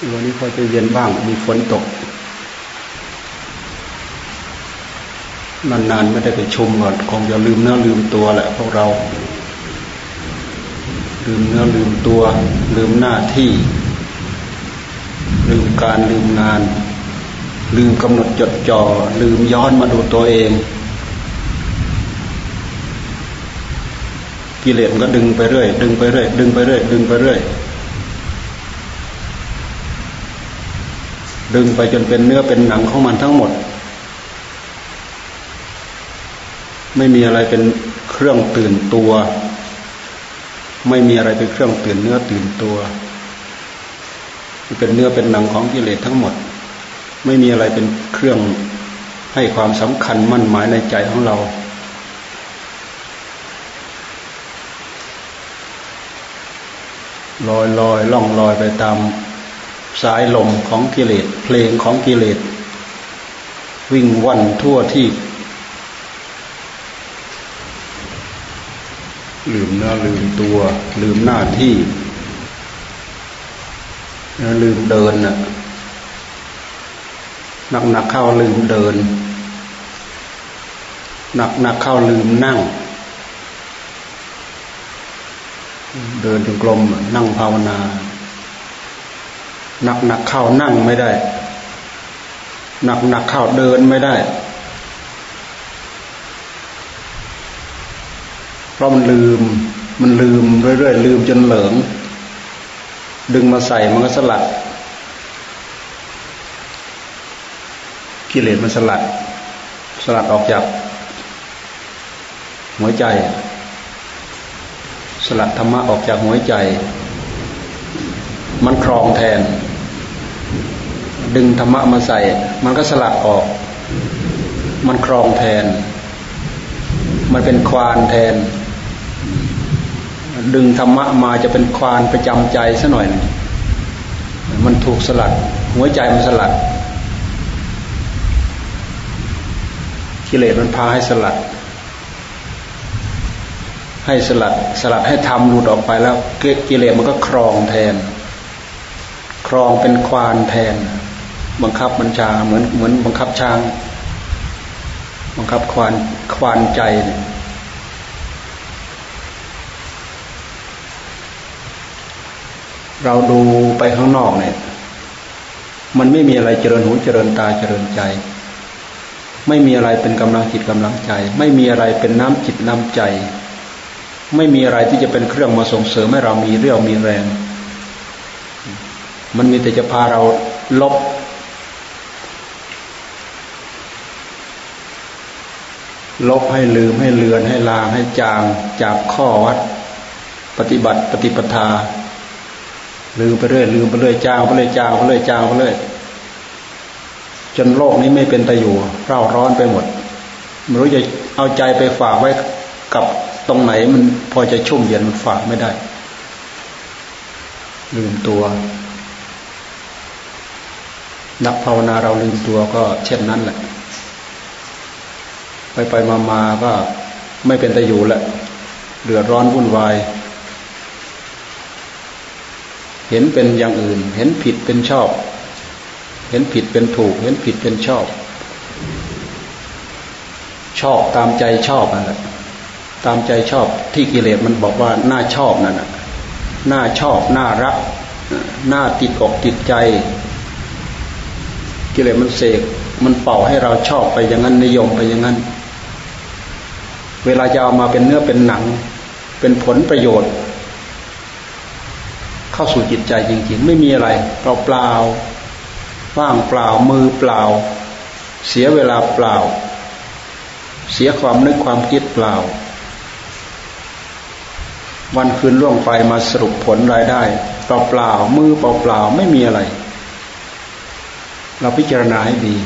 วันนี้พอจะเย็นบ้าง มีฝนตก นานๆไม่ได้ไปชมก่อนคงจะลืมเนื้อลืมตัวแหละพวกเรา ลืมเนื้อลืมตัว ลืมหน้าที่ ลืมการลืมงาน ลืมกำหนดจดจอ่อลืมย้อนมาดูตัวเองกิเลสมันก็ดึงไปเรื่อย ดึงไปเรื่อย ดึงไปเรื่อย ดึงไปเรื่อย ดึงไปจนเป็นเนื้อเป็นหนังของมันทั้งหมด ไม่มีอะไรเป็นเครื่องตื่นตัว ไม่มีอะไรเป็นเครื่องตื่นเนื้อตื่นตัวเป็นเนื้อเป็นหนังของกิเลสทั้งหมด ไม่มีอะไรเป็นเครื่องให้ความสำคัญมั่นหมายในใจของเรา ลอยลอยล่องลอยไปตาม สายลมของกิเลส เพลงของกิเลส วิ่งวันทั่วที่ ลืมหน้าลืมตัว ลืมหน้าที่ ลืมเดินน่ะหนักหนักเข้าลืมเดิน หนักหนักเข้าลืมนั่ง เดินถึงกลมนั่งภาวนา หนักหนักเข้านั่งไม่ได้ หนักหนักเข้าเดินไม่ได้เพราะมันลืม มันลืมเรื่อยๆลืมจนเหลิง ดึงมาใส่มันก็สลัด กิเลสมันสลัด สลัดออกจากหัวใจ สลัดธรรมะออกจากหัวใจ มันครองแทน ดึงธรรมะมาใส่ มันก็สลัดออก มันครองแทน มันเป็นควานแทน ดึงธรรมะมาจะเป็นควานประจำใจซะหน่อยมันถูกสลัด หัวใจมันสลัดกิเลสมันพาให้สลัด ให้สลัดสลัดให้ทำหลุดออกไปแล้วกิเลสมันก็ครองแทน ครองเป็นควานแทน บังคับบัญชาเหมือนเหมือนบังคับช้าง บังคับควานควานใจเราดูไปข้างนอกเนี่ย มันไม่มีอะไรเจริญหูเจริญตาเจริญใจ ไม่มีอะไรเป็นกำลังจิตกำลังใจ ไม่มีอะไรเป็นน้ำจิตน้ำใจ ไม่มีอะไรที่จะเป็นเครื่องมาส่งเสริมให้เรามีเรี่ยวมีแรง มันมีแต่จะพาเราลบ ลบให้ลืมให้เลือนให้ลางให้จางจากข้อวัด ปฏิบัติปฏิปทา ลืมไปเรื่อยลืมไปเรื่อยจางไปเรื่อยจางไปเรื่อยจางไปเรื่อยจนโลกนี้ไม่เป็นตะอยู่เร่าร้อนไปหมดไม่รู้จะเอาใจไปฝากไว้กับตรงไหนมันพอจะชุ่มเย็นมันฝากไม่ได้ ลืมตัว นักภาวนาเราลืมตัวก็เช่นนั้นแหละ ไปไปมามาก็ไม่เป็นตะอยู่แล้วเดือดร้อนวุ่นวาย เห็นเป็นอย่างอื่น เห็นผิดเป็นชอบ เห็นผิดเป็นถูก เห็นผิดเป็นชอบ ชอบตามใจชอบนั่นแหละตามใจชอบที่กิเลสมันบอกว่าน่าชอบนั่นแหะน่าชอบน่ารักน่าติดอกติดใจ กิเลสมันเสกมันเป่าให้เราชอบไปอย่างนั้นนิยมไปอย่างนั้น เวลาจะเอามาเป็นเนื้อเป็นหนัง เป็นผลประโยชน์ เข้าสู่จิตใจจริงๆ ไม่มีอะไรเปล่าเปล่าว่างเปล่ามือเปล่า เสียเวลาเปล่า เสียความนึกความคิดเปล่า วันคืนล่วงไปมาสรุปผลรายได้เปล่าเปล่ามือเปล่าเปล่าไม่มีอะไร เราพิจารณาให้ดี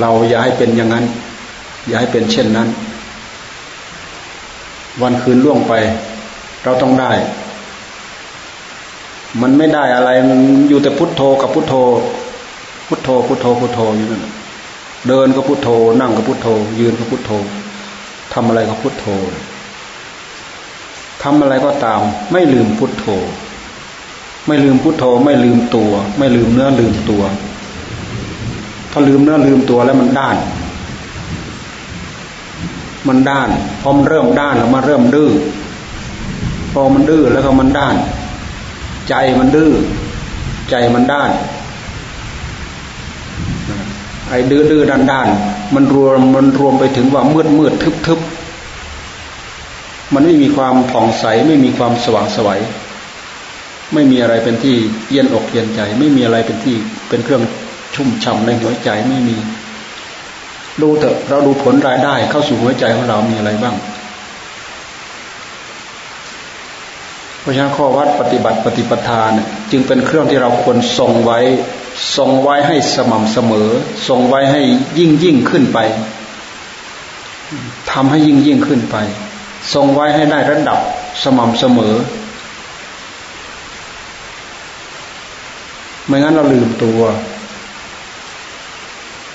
เราอย่าให้เป็นอย่างนั้น อย่าให้เป็นเช่นนั้น วันคืนล่วงไป เราต้องได้ มันไม่ได้อะไรมันอยู่แต่พุทโธกับพุทโธ พุทโธ พุทโธพุทโธอยู่นั่นเดินก็พุทโธ นั่งก็พุทโธ ยืนก็พุทโธทำอะไรก็พุทโธทำอะไรก็ตาม ไม่ลืมพุทโธ ไม่ลืมพุทโธ ไม่ลืมตัว ไม่ลืมเนื้อลืมตัวพอลืมเนื้อลืมตัวแล้วมันด้าน มันด้านพอมันเริ่มด้านแล้วมันเริ่มดื้อพอมันดื้อแล้วก็มันด้าน ใจมันดื้อใจมันด้านไอ้ดื้อดื้อด้านด้านมันรวมมันรวมไปถึงว่ามืดมืดทึบทึบมันไม่มีความผ่องใสไม่มีความสว่างสวัยไม่มีอะไรเป็นที่เย็นอกเย็นใจ ไม่มีอะไรเป็นที่เป็นเครื่องชุ่มฉ่าในหัวใจไม่มี ดูเถอะเราดูผลรายได้เข้าสู่หัวใจของเรามีอะไรบ้างเพราะฉะนั้นข้อวัดปฏิบัติปฏิปทานจึงเป็นเครื่องที่เราควรทรงไว้ทรงไว้ให้สม่ำเสมอทรงไว้ให้ยิ่งยิ่งขึ้นไปทำให้ยิ่งยิ่งขึ้นไป ทรงไว้ให้ได้ระดับสม่ำเสมอ ไม่งั้นเราลืมตัว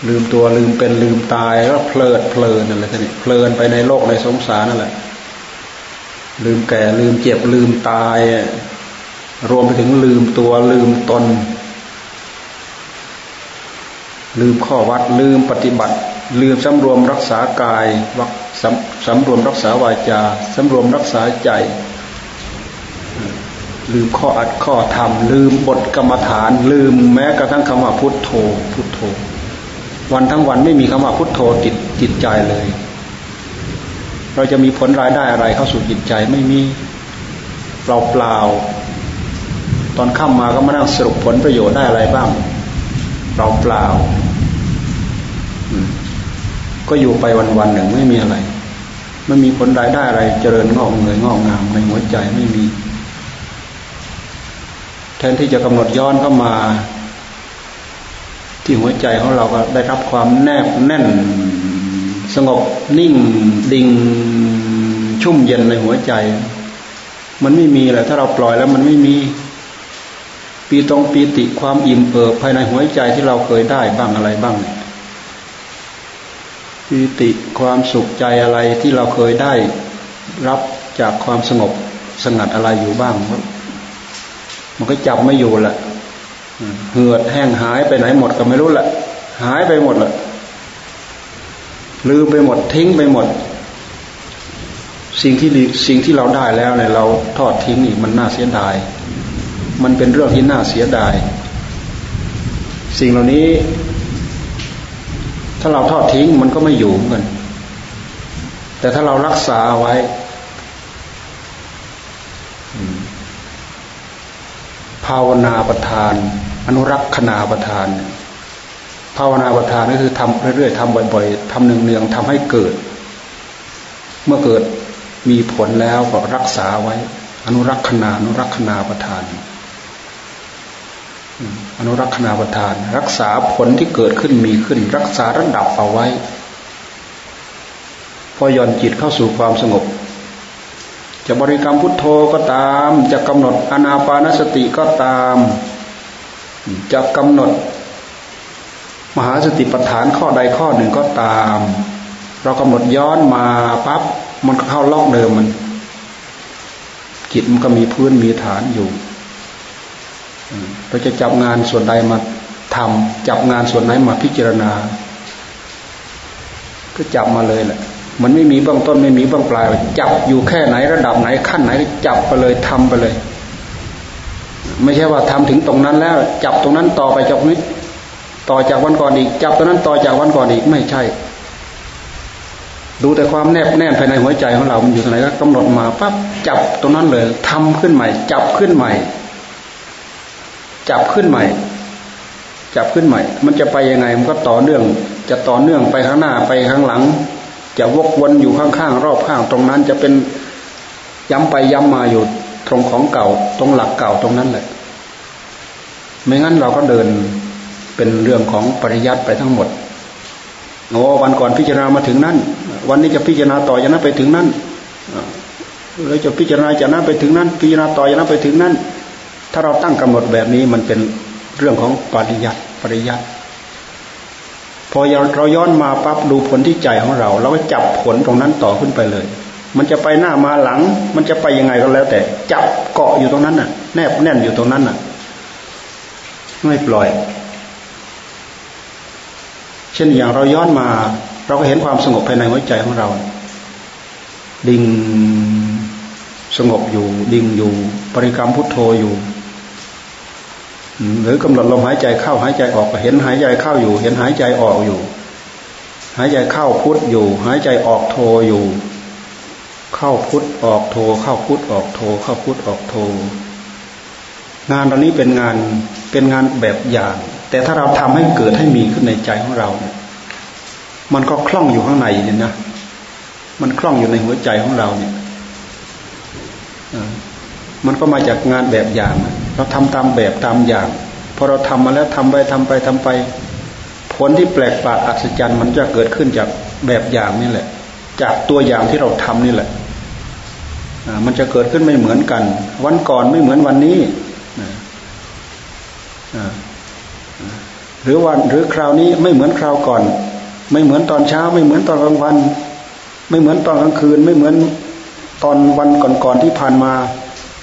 ลืมตัวลืมเป็นลืมตายแล้วเพลิดเพลินนั่นแหละท่านนี่เพลินไปในโลกในสงสารนั่นแหละ ลืมแก่ลืมเจ็บลืมตาย รวมไปถึงลืมตัวลืมตน ลืมข้อวัดลืมปฏิบัติ ลืมสำรวมรักษากายวักสำสำรวมรักษาวาจาสำรวมรักษาใจ ลืมข้ออัดข้อธรรม ลืมบทกรรมฐาน ลืมแม้กระทั่งคำว่าพุทโธพุทโธ วันทั้งวันไม่มีคำว่าพุทโธติดจิตใจเลย เราจะมีผลรายได้อะไรเข้าสู่จิตใจไม่มีเปล่าเปล่าตอนข้ามมาก็มานั่งสรุปผลประโยชน์ได้อะไรบ้างเปล่าเปล่าก็อยู่ไปวันวันหนึ่งไม่มีอะไรไม่มีผลรายได้อะไร เจริญงอกเงยงอกงามในหัวใจไม่มี แทนที่จะกำหนดย้อนเข้ามา ที่หัวใจของเราก็ได้รับความแนบแน่น สงบนิ่งดิ่งชุ่มเย็นในหัวใจ มันไม่มีแหละถ้าเราปล่อยแล้วมันไม่มีปีตรงปีติความอิ่มเอิบภายในหัวใจที่เราเคยได้บ้างอะไรบ้างปีติความสุขใจอะไรที่เราเคยได้ รับจากความสงบสงัดอะไรอยู่บ้าง มันก็จับไม่อยู่แหละ เหือดแห้งหายไปไหนหมดก็ไม่รู้ละหายไปหมดละลืมไปหมดทิ้งไปหมด สิ่งที่สิ่งที่เราได้แล้วเนี่ยเราทอดทิ้งนี่มันน่าเสียดาย มันเป็นเรื่องที่น่าเสียดาย สิ่งเหล่านี้ ถ้าเราทอดทิ้งมันก็ไม่อยู่เหมือนกันแต่ถ้าเรารักษาไว้ภาวนาประทาน อนุรักษณาประทาน ภาวนาประทานก็คือทำเรื่อยๆทำบ่อยๆทำเนืองๆทำให้เกิด เมื่อเกิดมีผลแล้วก็รักษาไว้ อนุรักษณาอนุรักษณาประทาน อนุรักษณาประทาน รักษาผลที่เกิดขึ้นมีขึ้น รักษาระดับเอาไว้ พอย่อนจิตเข้าสู่ความสงบจะบริกรรมพุทโธก็ตาม จะกำหนดอนาปานสติก็ตาม จะกำหนด มหาสติปัฏฐานข้อใดข้อหนึ่งก็ตาม เรากำหนดย้อนมาปั๊บมันก็เข้าล็อกเดิมมันจิตมันก็มีพื้นมีฐานอยู่เราจะจับงานส่วนใดมาทำจับงานส่วนไหนมาพิจารณา ก็จับมาเลยแหละ มันไม่มีเบื้องต้นไม่มีเบื้องปลาย จับอยู่แค่ไหนระดับไหนขั้นไหนจับไปเลยทำไปเลย ไม่ใช่ว่าทำถึงตรงนั้นแล้ว จับตรงนั้นต่อไปจากนี้ต่อจากวันก่อนอีก จับตรงนั้นต่อจากวันก่อนอีกไม่ใช่ ดูแต่ความแนบแน่นภายในหัวใจของเรา มันอยู่ตรงไหนก็กำหนดมาปั๊บจับตรงนั้นเลยทำขึ้นใหม่ จับขึ้นใหม่ จับขึ้นใหม่ จับขึ้นใหม่ มันจะไปยังไงมันก็ต่อเนื่อง จะต่อเนื่องไปข้างหน้าไปข้างหลัง จะวกวนอยู่ข้างๆรอบข้างตรงนั้นจะเป็นย้ำไปย้ำมาอยู่ ตรงของเก่า ตรงหลักเก่าตรงนั้นแหละ ไม่งั้นเราก็เดินเป็นเรื่องของปริยัติไปทั้งหมดโอ้วันก่อนพิจารณามาถึงนั้นวันนี้จะพิจารณาต่อจากนั้นไปถึงนั้นแล้วจะพิจารณาจากนั้นไปถึงนั้น พิจารณาต่อจากนั้นไปถึงนั้น ถ้าเราตั้งกำหนดแบบนี้มันเป็นเรื่องของปริยัติปริยัติพอเราย้อนมาปั๊บดูผลที่ใจของเรา เราก็จับผลตรงนั้นต่อขึ้นไปเลย มันจะไปหน้ามาหลัง มันจะไปยังไงก็แล้ว แต่จับเกาะอยู่ตรงนั้นน่ะ แนบแน่นอยู่ตรงนั้นน่ะ ไม่ปล่อย เช่นอย่างเราย้อนมา เราก็เห็นความสงบภายในหัวใจของเรา ดิ่งสงบอยู่ ดิ่งอยู่ปริกรรมพุทโธอยู่หรือกำหนดลมหายใจเข้าหายใจออกเห็นหายใจเข้าอยู่ เห็นหายใจออกอยู่ หายใจเข้าพุทอยู่ หายใจออกโทอยู่ เข้าพุทออกโท เข้าพุทออกโท เข้าพุทออกโท งานตอนนี้เป็นงานเป็นงานแบบอย่าง แต่ถ้าเราทำให้เกิดให้มีขึ้นในใจของเราเนี่ยมันก็คล่องอยู่ข้างในเนี่ยนะมันคล่องอยู่ในหัวใจของเราเนี่ยมันก็มาจากงานแบบอย่าง เราทำตามแบบตามอย่างพอเราทำมาแล้วทำไปทำไปทำไป ผลที่แปลกประหลาดอัศจรรย์มันจะเกิดขึ้นจากแบบอย่างนี่แหละ จากตัวอย่างที่เราทำนี่แหละมันจะเกิดขึ้นไม่เหมือนกัน วันก่อนไม่เหมือนวันนี้หรือวันหรือคราวนี้ไม่เหมือนคราวก่อน ไม่เหมือนตอนเช้า ไม่เหมือนตอนกลางวัน ไม่เหมือนตอนกลางคืน ไม่เหมือนตอนวันก่อนๆที่ผ่านมา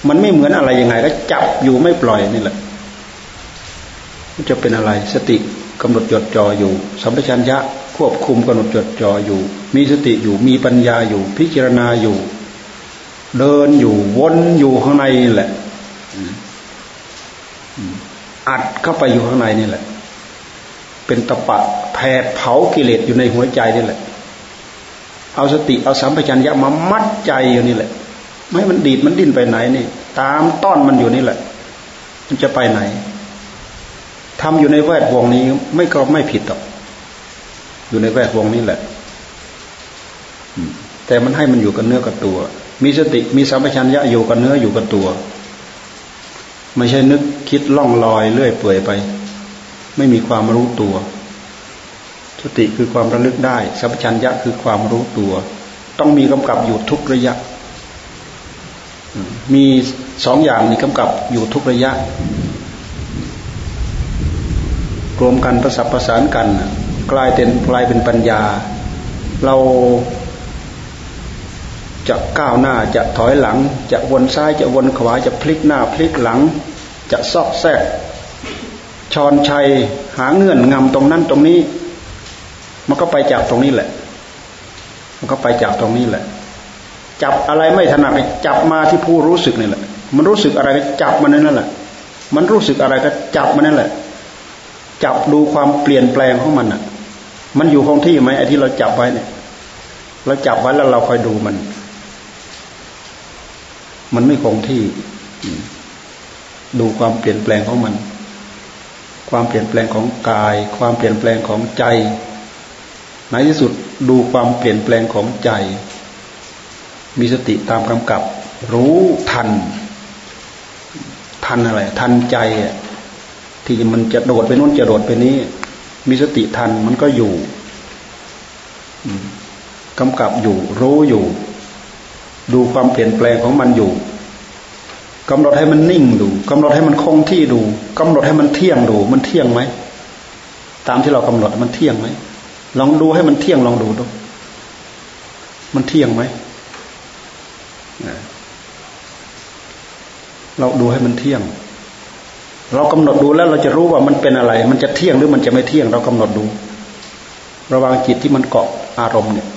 มันไม่เหมือนอะไรยังไง ก็จับอยู่ไม่ปล่อยนี่แหละมันจะเป็นอะไรสติกำหนดจดจ่ออยู่สัมปชัญญะ ควบคุมกำหนดจดจ่ออยู่ มีสติอยู่มีปัญญาอยู่ พิจารณาอยู่ เดินอยู่วนอยู่ข้างในแหละอัดเข้าไปอยู่ข้างในนี่แหละ เป็นตะปะแผดเผากิเลสอยู่ในหัวใจนี่แหละ เอาสติเอาสัมปชัญญะมามัดใจอยู่นี่แหละ ไม่มันดีดมันดิ้นไปไหนนี่ ตามต้อนมันอยู่นี่แหละ มันจะไปไหนทำอยู่ในแวดวงนี้ไม่ก็ไม่ผิดหรอก อยู่ในแวดวงนี้แหละแต่มันให้มันอยู่กับเนื้อกับตัว มีสติมีสัมปชัญญะอยู่กับเนื้ออยู่กับตัว ไม่ใช่นึกคิดล่องลอยเลื่อยเปื่อยไป ไม่มีความรู้ตัว สติคือความระลึกได้สัมปชัญญะคือความรู้ตัว ต้องมีกำกับอยู่ทุกระยะ มีสองอย่างนี้กำกับอยู่ทุกระยะรวมกันประสับประสานกัน กลายเป็นกลายเป็นปัญญา เราจะก้าวหน้าจะถอยหลัง จะวนซ้ายจะวนขวาจะพลิกหน้าพลิกหลัง จะซอกแซกชอนชัยหาเงื่อนงำตรงนั้นตรงนี้ มันก็ไปจากตรงนี้แหละ มันก็ไปจากตรงนี้แหละ จับอะไรไม่ถนัดจับมาที่ผู้รู้สึกนี่แหละ มันรู้สึกอะไรก็จับมันนั่นแหละ มันรู้สึกอะไรก็จับมันนั่นแหละ จับดูความเปลี่ยนแปลงของมันอะ มันอยู่คงที่ไหมไอ้ที่เราจับไว้เนี่ย เราจับไว้แล้วเราคอยดูมัน มันไม่คงที่ ดูความเปลี่ยนแปลงของมัน ความเปลี่ยนแปลงของกาย ความเปลี่ยนแปลงของใจในที่สุดดูความเปลี่ยนแปลงของใจ มีสติตามกำกับ รู้ทัน ทันอะไร ทันใจอะที่มันจะโดดไปนู้นจะโดดไปนี้ มีสติทันมันก็อยู่กำกับอยู่ รู้อยู่ ดูความเปลี่ยนแปลงของมันอยู่กำหนดให้มันนิ่งดูกำหนดให้มันคงที่ดูกำหนดให้มันเที่ยงดู มันเที่ยงไหมตามที่เรากำหนดมันเที่ยงไหมลองดูให้มันเที่ยงลองดูดูมันเที่ยงไหมเราดูให้มันเที่ยง เรากำหนดดูแล้วเราจะรู้ว่ามันเป็นอะไร มันจะเที่ยงหรือมันจะไม่เที่ยง เรากำหนดดู ระวังจิตที่มันเกาะอารมณ์เนี่ย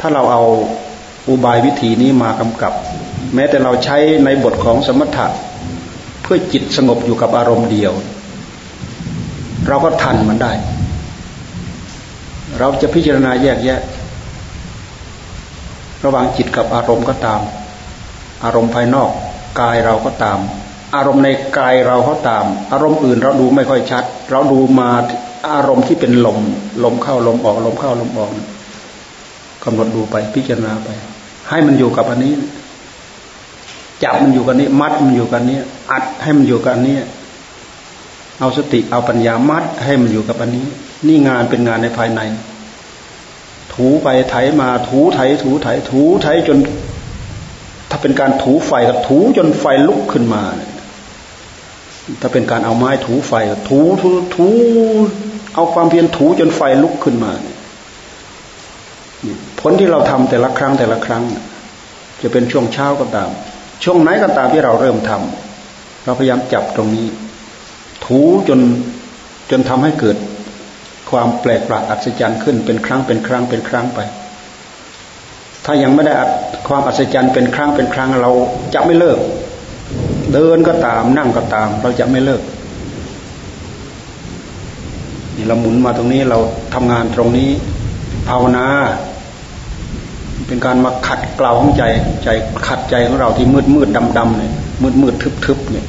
ถ้าเราเอาอุบายวิธีนี้มากำกับ แม้แต่เราใช้ในบทของสมถะเพื่อจิตสงบอยู่กับอารมณ์เดียว เราก็ทันมันได้ เราจะพิจารณาแยกแยะ ระหว่างจิตกับอารมณ์ก็ตาม อารมณ์ภายนอกกายเราก็ตาม อารมณ์ในกายเราก็ตาม อารมณ์อื่นเราดูไม่ค่อยชัด เราดูมาอารมณ์ที่เป็นลม ลมเข้าลมออกลมเข้าลมออกกำหนดดูไปพิจารณาไป ให้มันอยู่กับอันนี้ จับมันอยู่กันนี้ มัดมันอยู่กันนี้ อัดให้มันอยู่กันนี้เอาสติเอาปัญญามัดให้มันอยู่กับอันนี้ นี่งานเป็นงานในภายใน ถูไปไถมาถูไถ ถูไถ ถูไถจน ถ้าเป็นการถูไฟกับถูจนไฟลุกขึ้นมา ถ้าเป็นการเอาไม้ถูไฟถูถูถูเอาความเพียรถูจนไฟลุกขึ้นมาผลที่เราทำแต่ละครั้งแต่ละครั้ง จะเป็นช่วงเช้าก็ตาม ช่วงไหนก็ตามที่เราเริ่มทำเราพยายามจับตรงนี้ ถูจนจนทำให้เกิดความแปลกประหลาดอัศจรรย์ขึ้นเป็นครั้งเป็นครั้งเป็นครั้งไป ถ้ายังไม่ได้ความอัศจรรย์เป็นครั้งเป็นครั้งเราจะไม่เลิก เดินก็ตามนั่งก็ตาม เราจะไม่เลิกนี่เราหมุนมาตรงนี้เราทำงานตรงนี้ ภาวนา เป็นการมาขัดเกลาของใจใจขัดใจของเราที่มืดมืดดำดำเนี่ยมืดมืดทึบทึบเนี่ย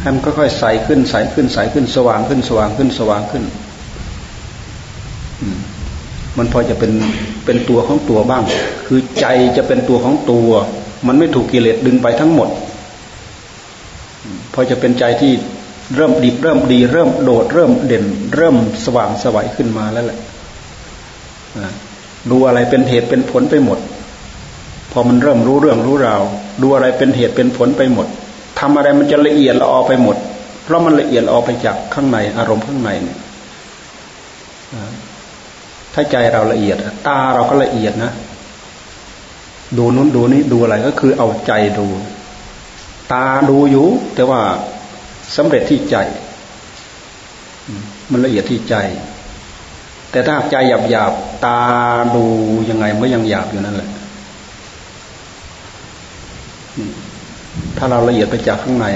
ให้มันค่อยๆใสขึ้นใสขึ้นใสขึ้นสว่างขึ้นสว่างขึ้นสว่างขึ้น มันพอจะเป็นเป็นตัวของตัวบ้าง คือใจจะเป็นตัวของตัว มันไม่ถูกกิเลสดึงไปทั้งหมด พอจะเป็นใจที่เริ่มดีเริ่มดี เริ่มโดด เริ่มเด่น เริ่มสว่างสวัยขึ้นมาแล้วแหละดูอะไรเป็นเหตุเป็นผลไปหมด พอมันเริ่มรู้เรื่องรู้ราวดูอะไรเป็นเหตุเป็นผลไปหมดทำอะไรมันจะละเอียดละออไปหมด เพราะมันละเอียดละออไปจากข้างในอารมณ์ข้างในเนี่ย ถ้าใจเราละเอียด ตาเราก็ละเอียดนะ ดูนู้นดูนี้ดูอะไรก็คือเอาใจดู ตาดูอยู่ แต่ว่าสำเร็จที่ใจ มันละเอียดที่ใจ แต่ถ้าใจหยาบหยาบตาดูยังไงมันยังหยาบอยู่นั่นแหละถ้าเราละเอียดไปจากข้างใน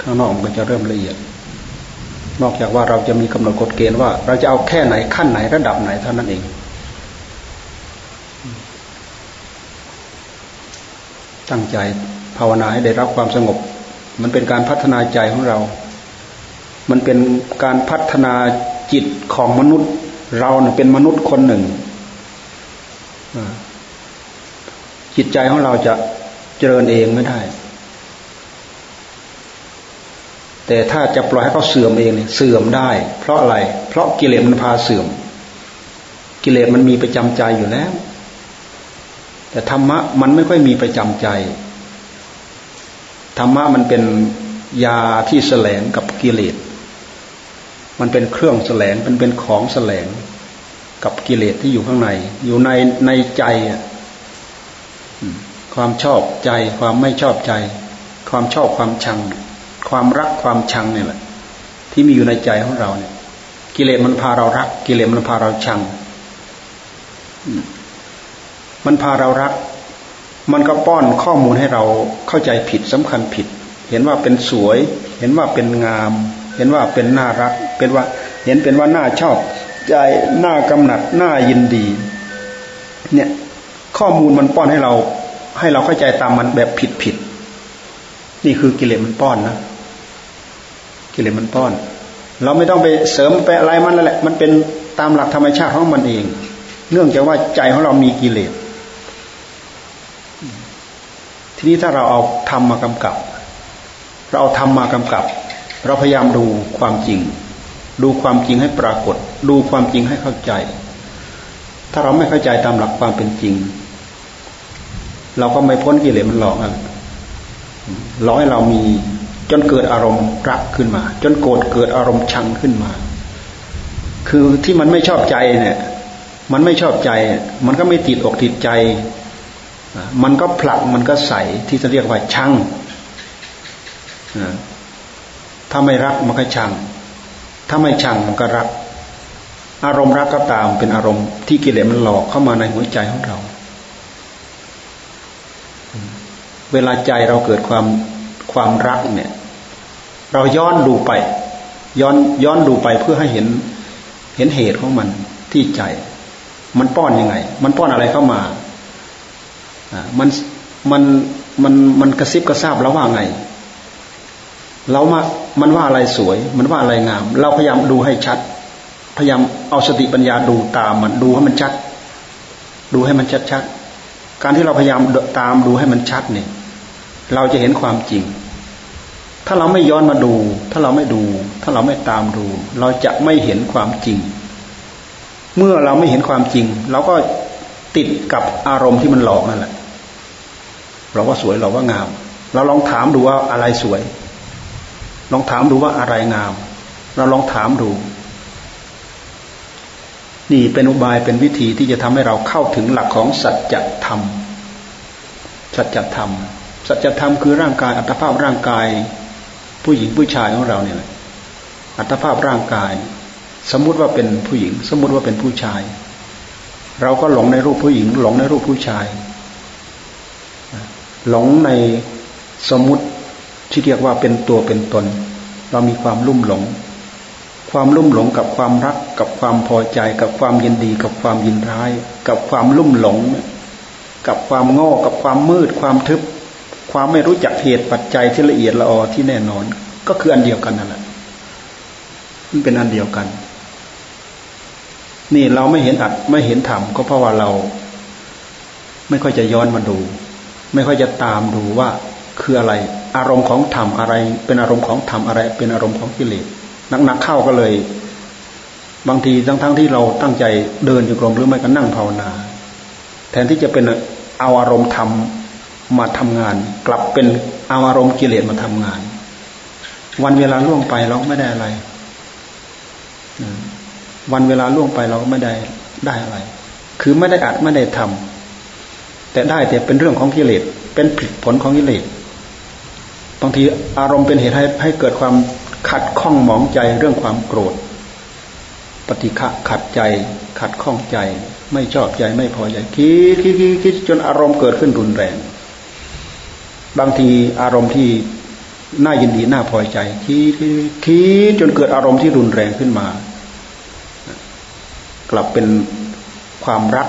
ข้างนอกมันก็จะเริ่มละเอียด นอกจากว่าเราจะมีกำหนดกฎเกณฑ์ว่า เราจะเอาแค่ไหนขั้นไหนระดับไหนเท่านั้นเอง ตั้งใจภาวนาให้ได้รับความสงบ มันเป็นการพัฒนาใจของเรา มันเป็นการพัฒนาจิตของมนุษย์ เราเเป็นมนุษย์คนหนึ่งจิตใจของเราจะเจริญเองไม่ได้ แต่ถ้าจะปล่อยให้เขาเสื่อมเองเนี่ยเสื่อมได้ เพราะอะไร เพราะกิเลสมันพาเสื่อม กิเลสมันมีประจำใจอยู่แล้ว แต่ธรรมะมันไม่ค่อยมีประจำใจธรรมะมันเป็นยาที่แสลงกับกิเลส มันเป็นเครื่องแสลงมันเป็นของแสลงกับกิเลสที่อยู่ข้างใน อยู่ในในใจความชอบใจ ความไม่ชอบใจ ความชอบความชัง ความรักความชังเนี่ยแหละ ที่มีอยู่ในใจของเราเนี่ย กิเลสมันพาเรารัก กิเลสมันพาเราชัง มันพาเรารัก มันก็ป้อนข้อมูลให้เราเข้าใจผิดสำคัญผิด เห็นว่าเป็นสวย เห็นว่าเป็นงาม เห็นว่าเป็นน่ารัก เป็นว่า เห็นเป็นว่าน่าชอบ ใจน่ากำหนัดน่ายินดี เนี่ย ข้อมูลมันป้อนให้เรา ให้เราเข้าใจตามมันแบบผิดผิดนี่คือกิเลสมันป้อนนะ กิเลสมันป้อน เราไม่ต้องไปเสริมไปอะไรมันแล้วแหละ มันเป็นตามหลักธรรมชาติของมันเอง เนื่องจากว่าใจของเรามีกิเลส ทีนี้ถ้าเราเอาธรรมมากำกับ เราเอาธรรมมากำกับ เราพยายามดูความจริง ดูความจริงให้ปรากฏ ดูความจริงให้เข้าใจ ถ้าเราไม่เข้าใจตามหลักความเป็นจริง เราก็ไม่พ้นกิเลสมันหลอกอะหลอกให้เรามี จนเกิดอารมณ์รักขึ้นมา จนโกรธเกิดอารมณ์ชังขึ้นมา คือที่มันไม่ชอบใจเนี่ย มันไม่ชอบใจ มันก็ไม่ติดอกติดใจ มันก็ผลักมันก็ใส่ที่จะเรียกว่าชังถ้าไม่รักมันก็ชัง ถ้าไม่ชังมันก็รัก อารมณ์รักก็ตามเป็นอารมณ์ที่กิเลสมันหลอกเข้ามาในหัวใจของเรา เวลาใจเราเกิดความความรักเนี่ย เราย้อนดูไป ย้อนย้อนดูไปเพื่อให้เห็นเห็นเหตุของมันที่ใจ มันป้อนยังไง มันป้อนอะไรเข้ามามันมันมันมันกระซิบกระซาบแล้วว่าไง เรามามันว่าอะไรสวย มันว่าอะไรงาม เราพยายามดูให้ชัด พยายามเอาสติปัญญาดูตามมันดูให้มันชัด ดูให้มันชัดชัดการที่เราพยายามตามดูให้มันชัดเนี่ย เราจะเห็นความจริง ถ้าเราไม่ย้อนมาดู ถ้าเราไม่ดู ถ้าเราไม่ตามดู เราจะไม่เห็นความจริง เมื่อเราไม่เห็นความจริง เราก็ติดกับอารมณ์ที่มันหลอกนั่นแหละ เราว่าสวยเราว่างาม เราลองถามดูว่าอะไรสวย ลองถามดูว่าอะไรงาม เราลองถามดู นี่เป็นอุบายเป็นวิธีที่จะทำให้เราเข้าถึงหลักของสัจธรรม สัจธรรม สัจธรรมคือร่างกายอัตภาพร่างกาย ผู้หญิงผู้ชายของเราเนี่ยอัตภาพร่างกาย สมมุติว่าเป็นผู้หญิง สมมุติว่าเป็นผู้ชาย เราก็หลงในรูปผู้หญิง หลงในรูปผู้ชาย หลงในสมมุติที่เรียกว่าเป็นตัวเป็นตน เรามีความลุ่มหลง ความลุ่มหลงกับความรัก กับความพอใจ กับความยินดี กับความยินร้าย กับความลุ่มหลง กับความโง่ กับความมืด ความทึบ ความไม่รู้จักเหตุปัจจัยที่ละเอียดละออที่แน่นอน ก็คืออันเดียวกันนั่นแหละมันเป็นอันเดียวกัน นี่เราไม่เห็นอัดไม่เห็นธรรมก็เพราะว่าเรา ไม่ค่อยจะย้อนมาดู ไม่ค่อยจะตามดูว่าคืออะไร อารมณ์ของธรรมอะไร เป็นอารมณ์ของธรรมอะไร เป็นอารมณ์ของกิเลสนักๆเข้าก็เลย บางทีทั้งๆทที่เราตั้งใจเดินอยู่กรมหรือไม่ก็นั่งภาวนา แทนที่จะเป็นเอาอารมณ์ธรรม มาทำงาน กลับเป็นเอาอารมณ์กิเลสมาทำงาน วันเวลาล่วงไปเราไม่ได้อะไร วันเวลาล่วงไปเราก็ไม่ได้ได้อะไร คือไม่ได้อัดไม่ได้ทำแต่ได้แต่เป็นเรื่องของกิเลสเป็นผลผลของกิเลสบางทีอารมณ์เป็นเหตุให้ให้เกิดความขัดข้องหมองใจเรื่องความโกรธ ปฏิฆะขัดใจ ขัดข้องใจ ไม่ชอบใจไม่พอใจคิดคิดคิดจนอารมณ์เกิดขึ้นรุนแรง บางทีอารมณ์ที่น่ายินดีน่าพอใจคิดคิดจนเกิดอารมณ์ที่รุนแรงขึ้นมา กลับเป็นความรัก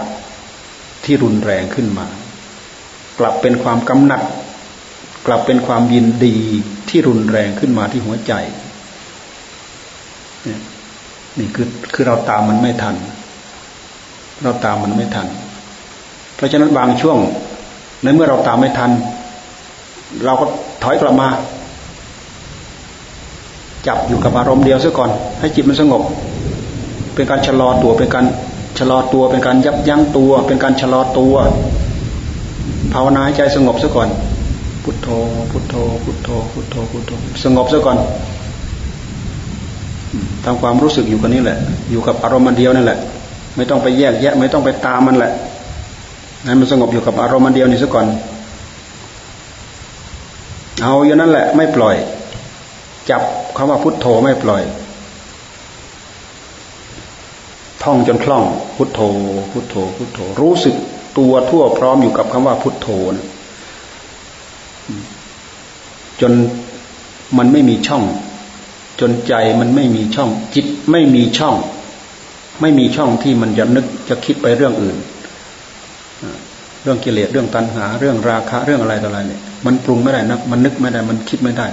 ที่รุนแรงขึ้นมา กลับเป็นความกำหนัด กลับเป็นความยินดีที่รุนแรงขึ้นมาที่หัวใจนี่คือคือเราตามมันไม่ทัน เราตามมันไม่ทัน เพราะฉะนั้นบางช่วงในเมื่อเราตามไม่ทัน เราก็ถอยกลับมา จับอยู่กับอารมณ์เดียวซะก่อน ให้จิตมันสงบ เป็นการชะลอตัวเป็นการชะลอตัวเป็นการยับยั้งตัว เป็นการชะลอตัวภาวนาใจสงบซะก่อน พุทโธ พุทโธ พุทโธ พุทโธ พุทโธ สงบซะก่อนทำความรู้สึกอยู่กับนี้แหละ อยู่กับอารมณ์เดียวนั่นแหละ ไม่ต้องไปแยกแยะ ไม่ต้องไปตามมันแหละให้มันสงบอยู่กับอารมณ์เดียวนี่ซะก่อน เอาอย่างนั้นแหละ ไม่ปล่อย จับคำว่าพุทโธไม่ปล่อยท่องจนคล่อง พุทโธ พุทโธ พุทโธ รู้สึกตัวทั่วพร้อมอยู่กับคำว่าพุทโธนะจนมันไม่มีช่อง จนใจมันไม่มีช่อง จิตไม่มีช่อง ไม่มีช่องที่มันจะนึกจะคิดไปเรื่องอื่น เรื่องกิเลสเรื่องตัณหา เรื่องราคะเรื่องอะไรต่ออะไรเนี่ย มันปรุงไม่ได้นะมันนึกไม่ได้ มันคิดไม่ได้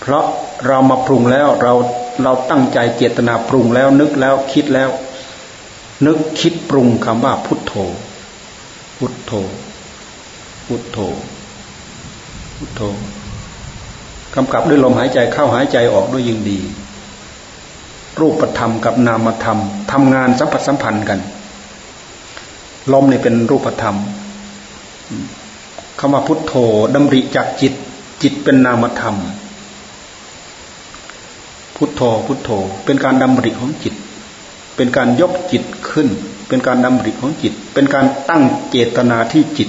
เพราะเรามาปรุงแล้วเราเราตั้งใจเจตนาปรุงแล้วนึกแล้วคิดแล้ว นึกคิดปรุงคำว่าพุทโธ พุทโธ พุทโธ พุทโธกำกับด้วยลมหายใจเข้าหายใจออกด้วยยิ่งดี รูปธรรมกับนามธรรมทำงานสัมผัสสัมพันธ์กันลมนี่เป็นรูปธรรม คำว่าพุทโธดำริจากจิต จิตเป็นนามธรรม พุทโธพุทโธ เป็นการดำริของจิต เป็นการยกจิตขึ้น เป็นการดำริของจิต เป็นการตั้งเจตนาที่จิต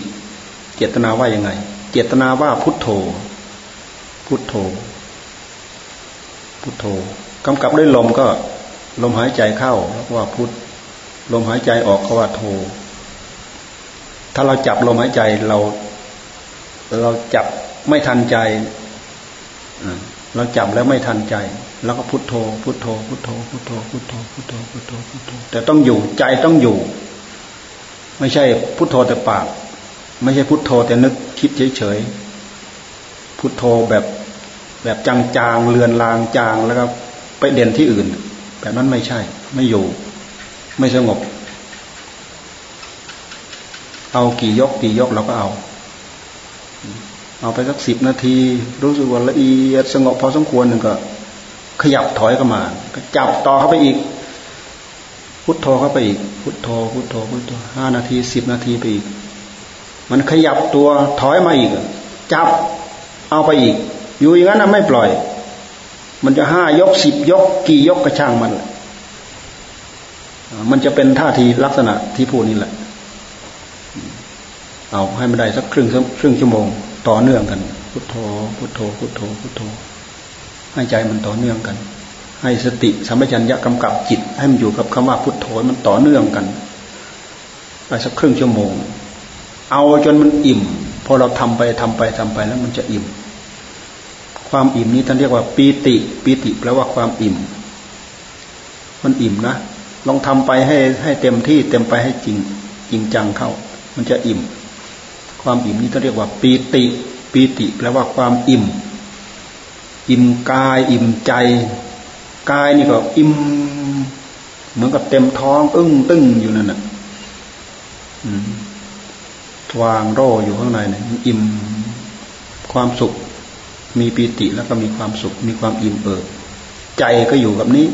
เจตนาว่ายังไง เจตนาว่าพุทโธ พุทโธ พุทโธกำกับด้วยลมก็ลมหายใจเข้าแล้วว่าพุทลมหายใจออกก็ว่าโธถ้าเราจับลมหายใจเรา เราจับไม่ทันใจเราจับแล้วไม่ทันใจ แล้วก็พุทโธ พุทโธ พุทโธ พุทโธ พุทโธ พุทโธ พุทโธ พุทโธ แต่ต้องอยู่ใจต้องอยู่ ไม่ใช่พุทโธแต่ปาก ไม่ใช่พุทโธแต่นึกคิดเฉยๆ พุทโธแบบแบบจางๆ เลือนลางจางแล้วก็ไปเด่นที่อื่น แบบนั้นไม่ใช่ ไม่อยู่ ไม่สงบ เอากี่ยกกี่ยกเราก็เอา เอาไปสักสิบนาที รู้สึกว่าละเอียดสงบพอสมควรหนึ่งก็ ขยับถอยเข้ามาก็จับต่อเข้าไปอีก พุทโธเข้าไปอีก พุทโธพุทโธพุทโธห้านาทีสิบนาทีไปอีก มันขยับตัวถอยมาอีก จับเอาไปอีก อยู่อย่างนั้นนะไม่ปล่อย มันจะห้ายกสิบยก กี่ยกกระช่างมัน มันจะเป็นท่าทีลักษณะที่พูดนี่แหละ เอาให้มันได้สักครึ่งครึ่งชั่วโมง ต่อเนื่องกัน พุทโธ พุทโธ พุทโธ พุทโธ ให้ใจมันต่อเนื่องกัน ให้สติสัมปชัญญะกำกับจิต ให้มันอยู่กับคำว่าพุทโธมันต่อเนื่องกันไปสักครึ่งชั่วโมง เอาจนมันอิ่ม พอเราทำไปทำไปทำไปแล้วมันจะอิ่ม ความอิ่มนี้ท่านเรียกว่าปีติปีติแปลว่าความอิ่ม มันอิ่มนะลองทำไปให้ให้เต็มที่เต็มไปให้จริง จริงจังเข้า มันจะอิ่ม ความอิ่มนี้ท่าเรียกว่าปีติปีติแปลว่าความอิ่ม อิ่มกาย อิ่มใจกายนี่ก็อิ่มเหมือนกับเต็มท้องอึ้งตึ้งอยู่นั่นน่ะวางโรอยู่ข้างในเนี่ยอิ่มความสุข มีปีติแล้วก็มีความสุข มีความอิ่มเอิบใจก็อยู่กับนี้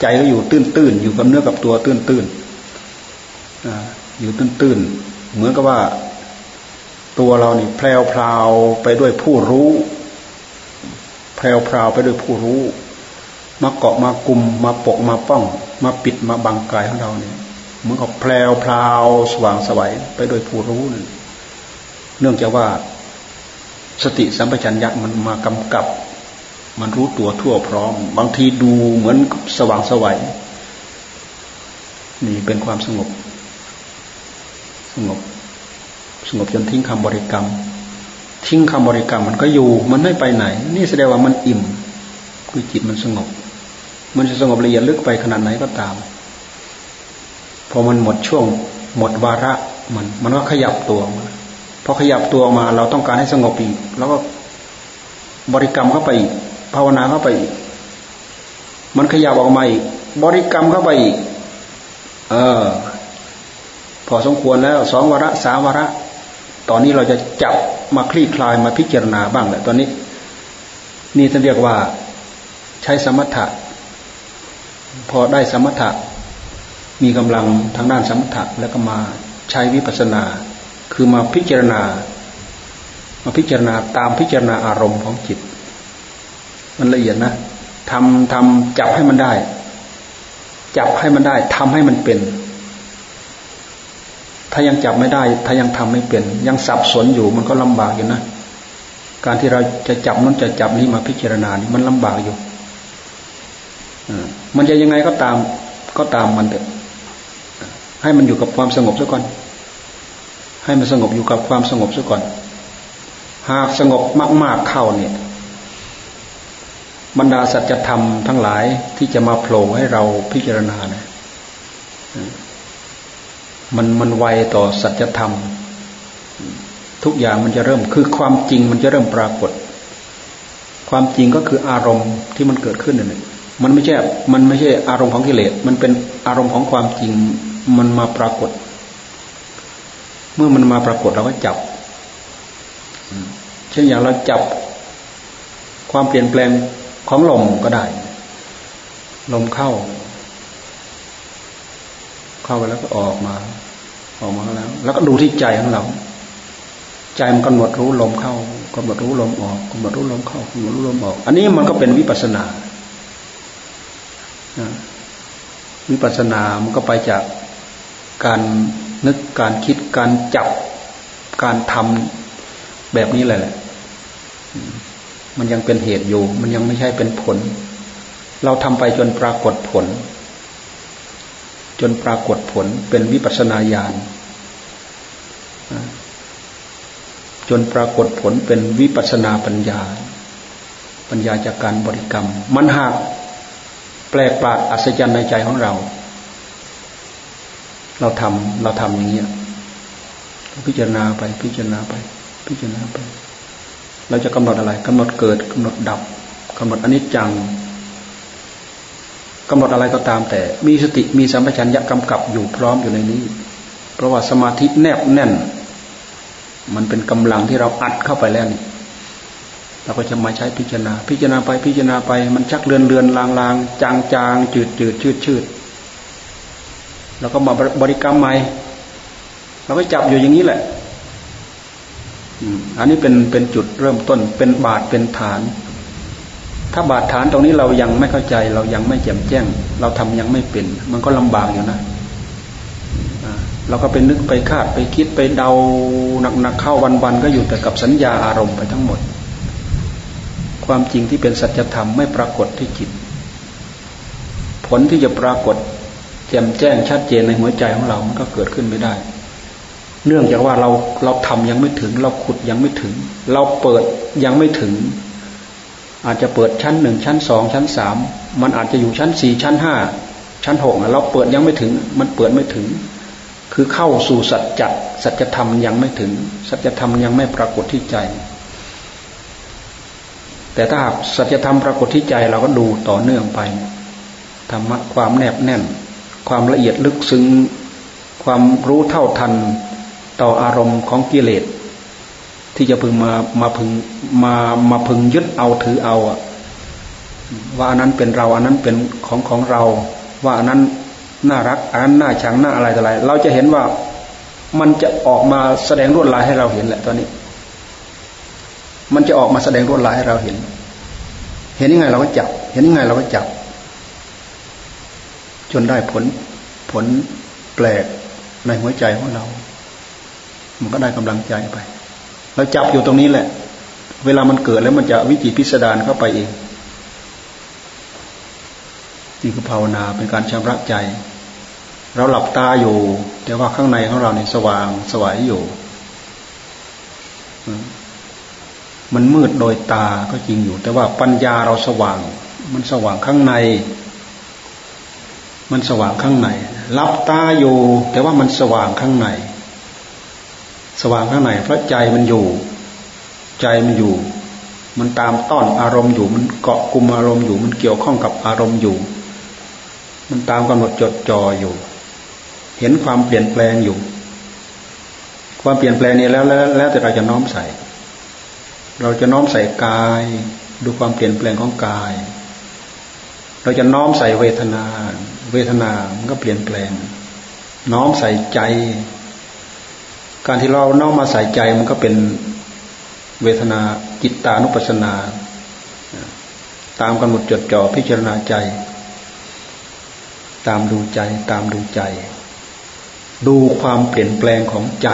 ใจก็อยู่ตื้นตื้นอยู่กับเนื้อกับตัวตื้นตื้นอยู่ตื้นตื้นเหมือนกับว่า ตัวเรานี่แพลวพราวไปด้วยผู้รู้ แพลวพราวไปด้วยผู้รู้ มาเกาะมากลุ่มมาปกมาป้อง มาปิดมาบังกายของเราเนี่ยเหมือนกับแพลวพราวสว่างสวัยไปโดยผู้รู้นั่นเนื่องจากว่าสติสัมปชัญญะมันมากำกับ มันรู้ตัวทั่วพร้อม บางทีดูเหมือนสว่างสวัยนี่เป็นความสงบ สงบ สงบจนทิ้งคำบริกรรม ทิ้งคำบริกรรมมันก็อยู่ มันไม่ไปไหน นี่แสดงว่ามันอิ่ม คือจิตมันสงบ มันจะสงบละเอียดลึกไปขนาดไหนก็ตาม พอมันหมดช่วง หมดวาระมัน มันก็ขยับตัวมาพอขยับตัวมา เราต้องการให้สงบอีก แล้วก็บริกรรมเข้าไปอีกภาวนาเข้าไปอีกมันขยับออกมาอีก บริกรรมเข้าไปอีก เออ พอสมควรแล้วสองวาระสามวาระ ตอนนี้เราจะจับมาคลี่คลายมาพิจารณาบ้างแหละตอนนี้ นี่ท่านเรียกว่าใช้สมถะ พอได้สมถะ มีกำลังทางด้านสมถะแล้วก็มาใช้วิปัสนา คือมาพิจารณา มาพิจารณาตามพิจารณาอารมณ์ของจิต มันละเอียดนะทำทำจับให้มันได้ จับให้มันได้ทำให้มันเป็น ถ้ายังจับไม่ได้ ถ้ายังทำไม่เป็น ยังสับสนอยู่มันก็ลำบากอยู่นะ การที่เราจะจับนั้นจะจับนี้มาพิจารณานี่มันลำบากอยู่มันจะยังไงก็ตาม ก็ตามมันเถอะให้มันอยู่กับความสงบซะก่อน ให้มันสงบอยู่กับความสงบซะก่อน หากสงบมาก ๆเข้าเนี่ย บรรดาสัจธรรมทั้งหลายที่จะมาโผล่ให้เราพิจารณาเนี่ย มันมันไวต่อสัจธรรม ทุกอย่างมันจะเริ่มคือความจริงมันจะเริ่มปรากฏ ความจริงก็คืออารมณ์ที่มันเกิดขึ้นนั่นเองมันไม่ใช่ มันไม่ใช่อารมณ์ของกิเลส มันเป็นอารมณ์ของความจริง มันมาปรากฏ เมื่อมันมาปรากฏเราก็จับ เช่นอย่างเราจับ ความเปลี่ยนแปลงของลมก็ได้ ลมเข้า เข้าไปแล้วก็ออกมา ออกมาแล้ว แล้วก็ดูที่ใจของเรา ใจมันกำหนดรู้ลมเข้ากำหนดรู้ลมออกกำหนดรู้ลมเข้ากำหนดรู้ลมออก อันนี้มันก็เป็นวิปัสนาวิปัสนามันก็ไปจากการนึกการคิดการจับการทำแบบนี้แหละ มันยังเป็นเหตุอยู่ มันยังไม่ใช่เป็นผล เราทำไปจนปรากฏผล จนปรากฏผลเป็นวิปัสนาญาณจนปรากฏผลเป็นวิปัสนาปัญญา ปัญญาจากการบริกรรม มันหากแปลกประหลาดอัศจรรย์ในใจของเรา เราทำเราทำอย่างนี้พิจารณาไป พิจารณาไป พิจารณาไป เราจะกำหนดอะไรกำหนดเกิดกำหนดดับกำหนดอนิจจัง กำหนดอะไรก็ตามแต่ มีสติมีสัมปชัญญะกำกับอยู่พร้อมอยู่ในนี้ เพราะว่าสมาธิแนบแน่น มันเป็นกำลังที่เราอัดเข้าไปแล้วนี่เราก็จะมาใช้พิจารณา พิจารณาไปพิจารณาไป มันชักเลือนเลือนลางลางจางจางจืดจืดชืดชืดแล้วก็มาบริกรรมใหม่เราก็จับอยู่อย่างนี้แหละอันนี้เป็นเป็นจุดเริ่มต้นเป็นบาทเป็นฐาน ถ้าบาทฐานตรงนี้เรายังไม่เข้าใจ เรายังไม่แจ่มแจ้ง เราทำยังไม่เป็น มันก็ลำบากอยู่นะเราก็ไปนึกไปคาดไปคิดไปเดาหนักๆเข้าวันๆก็อยู่แต่กับสัญญาอารมณ์ไปทั้งหมด ความจริงที่เป็นสัจธรรมไม่ปรากฏที่จิต ผลที่จะปรากฏแจ่มแจ้งชัดเจนในหัวใจของเรา มันก็เกิดขึ้นไม่ได้ เนื่องจากว่าเราเราทำยังไม่ถึง เราขุดยังไม่ถึง เราเปิดยังไม่ถึง อาจจะเปิดชั้นหนึ่งชั้นสองชั้นสามมันอาจจะอยู่ชั้นสี่ชั้นห้าชั้นหกเราเปิดยังไม่ถึง มันเปิดไม่ถึง คือเข้าสู่สัจจะสัจธรรมยังไม่ถึง สัจธรรมยังไม่ปรากฏที่ใจ แต่ถ้าหากสัจธรรมปรากฏที่ใจเราก็ดูต่อเนื่องไปธรรมะความแนบแน่น ความละเอียดลึกซึ้งความรู้เท่าทันต่ออารมณ์ของกิเลส ที่จะพึงมามาพึงมามาพึงยึดเอาถือเอาอะว่าอันนั้นเป็นเราอันนั้นเป็นของของเรา ว่าอันนั้นน่ารักอันนั้นน่าชังน่าอะไรต่ออะไร เราจะเห็นว่ามันจะออกมาแสดงรวดลายให้เราเห็นแหละตอนนี้ มันจะออกมาแสดงรวดลายให้เราเห็น เห็นยังไงเราก็จับ เห็นยังไงเราก็จับ จนได้ผลผลแปลกในหัวใจของเรา มันก็ได้กำลังใจไป เราจับอยู่ตรงนี้แหละ เวลามันเกิดแล้วมันจะวิจิตพิสดารเข้าไปเองนี่คือภาวนาเป็นการชำระใจ เราหลับตาอยู่ แต่ว่าข้างในของเราเนี่ยสว่างสวายอยู่ มันมืดโดยตาก็จริงอยู่ แต่ว่าปัญญาเราสว่าง มันสว่างข้างใน มันสว่างข้างในหลับตาอยู่ แต่ว่ามันสว่างข้างใน สว่างข้างในเพราะใจมันอยู่ ใจมันอยู่ มันตามต้อนอารมณ์อยู่ มันเกาะกลุ่มอารมณ์อยู่ มันเกี่ยวข้องกับอารมณ์อยู่ มันตามกำหนดจดจ่ออยู่ เห็นความเปลี่ยนแปลงอยู่ ความเปลี่ยนแปลงนี้แล้วแล้วแล้วแต่เราจะน้อมใส่ เราจะน้อมใส่กาย ดูความเปลี่ยนแปลงของกาย เราจะน้อมใส่เวทนา เวทนา มันก็เปลี่ยนแปลง น้อมใส่ใจ การที่เราน้อมมาใส่ใจมันก็เป็นเวทนาจิตตานุปัสสนา ตามกำหนดจดจ่อพิจารณาใจ ตามดูใจ ตามดูใจ ดูความเปลี่ยนแปลงของใจ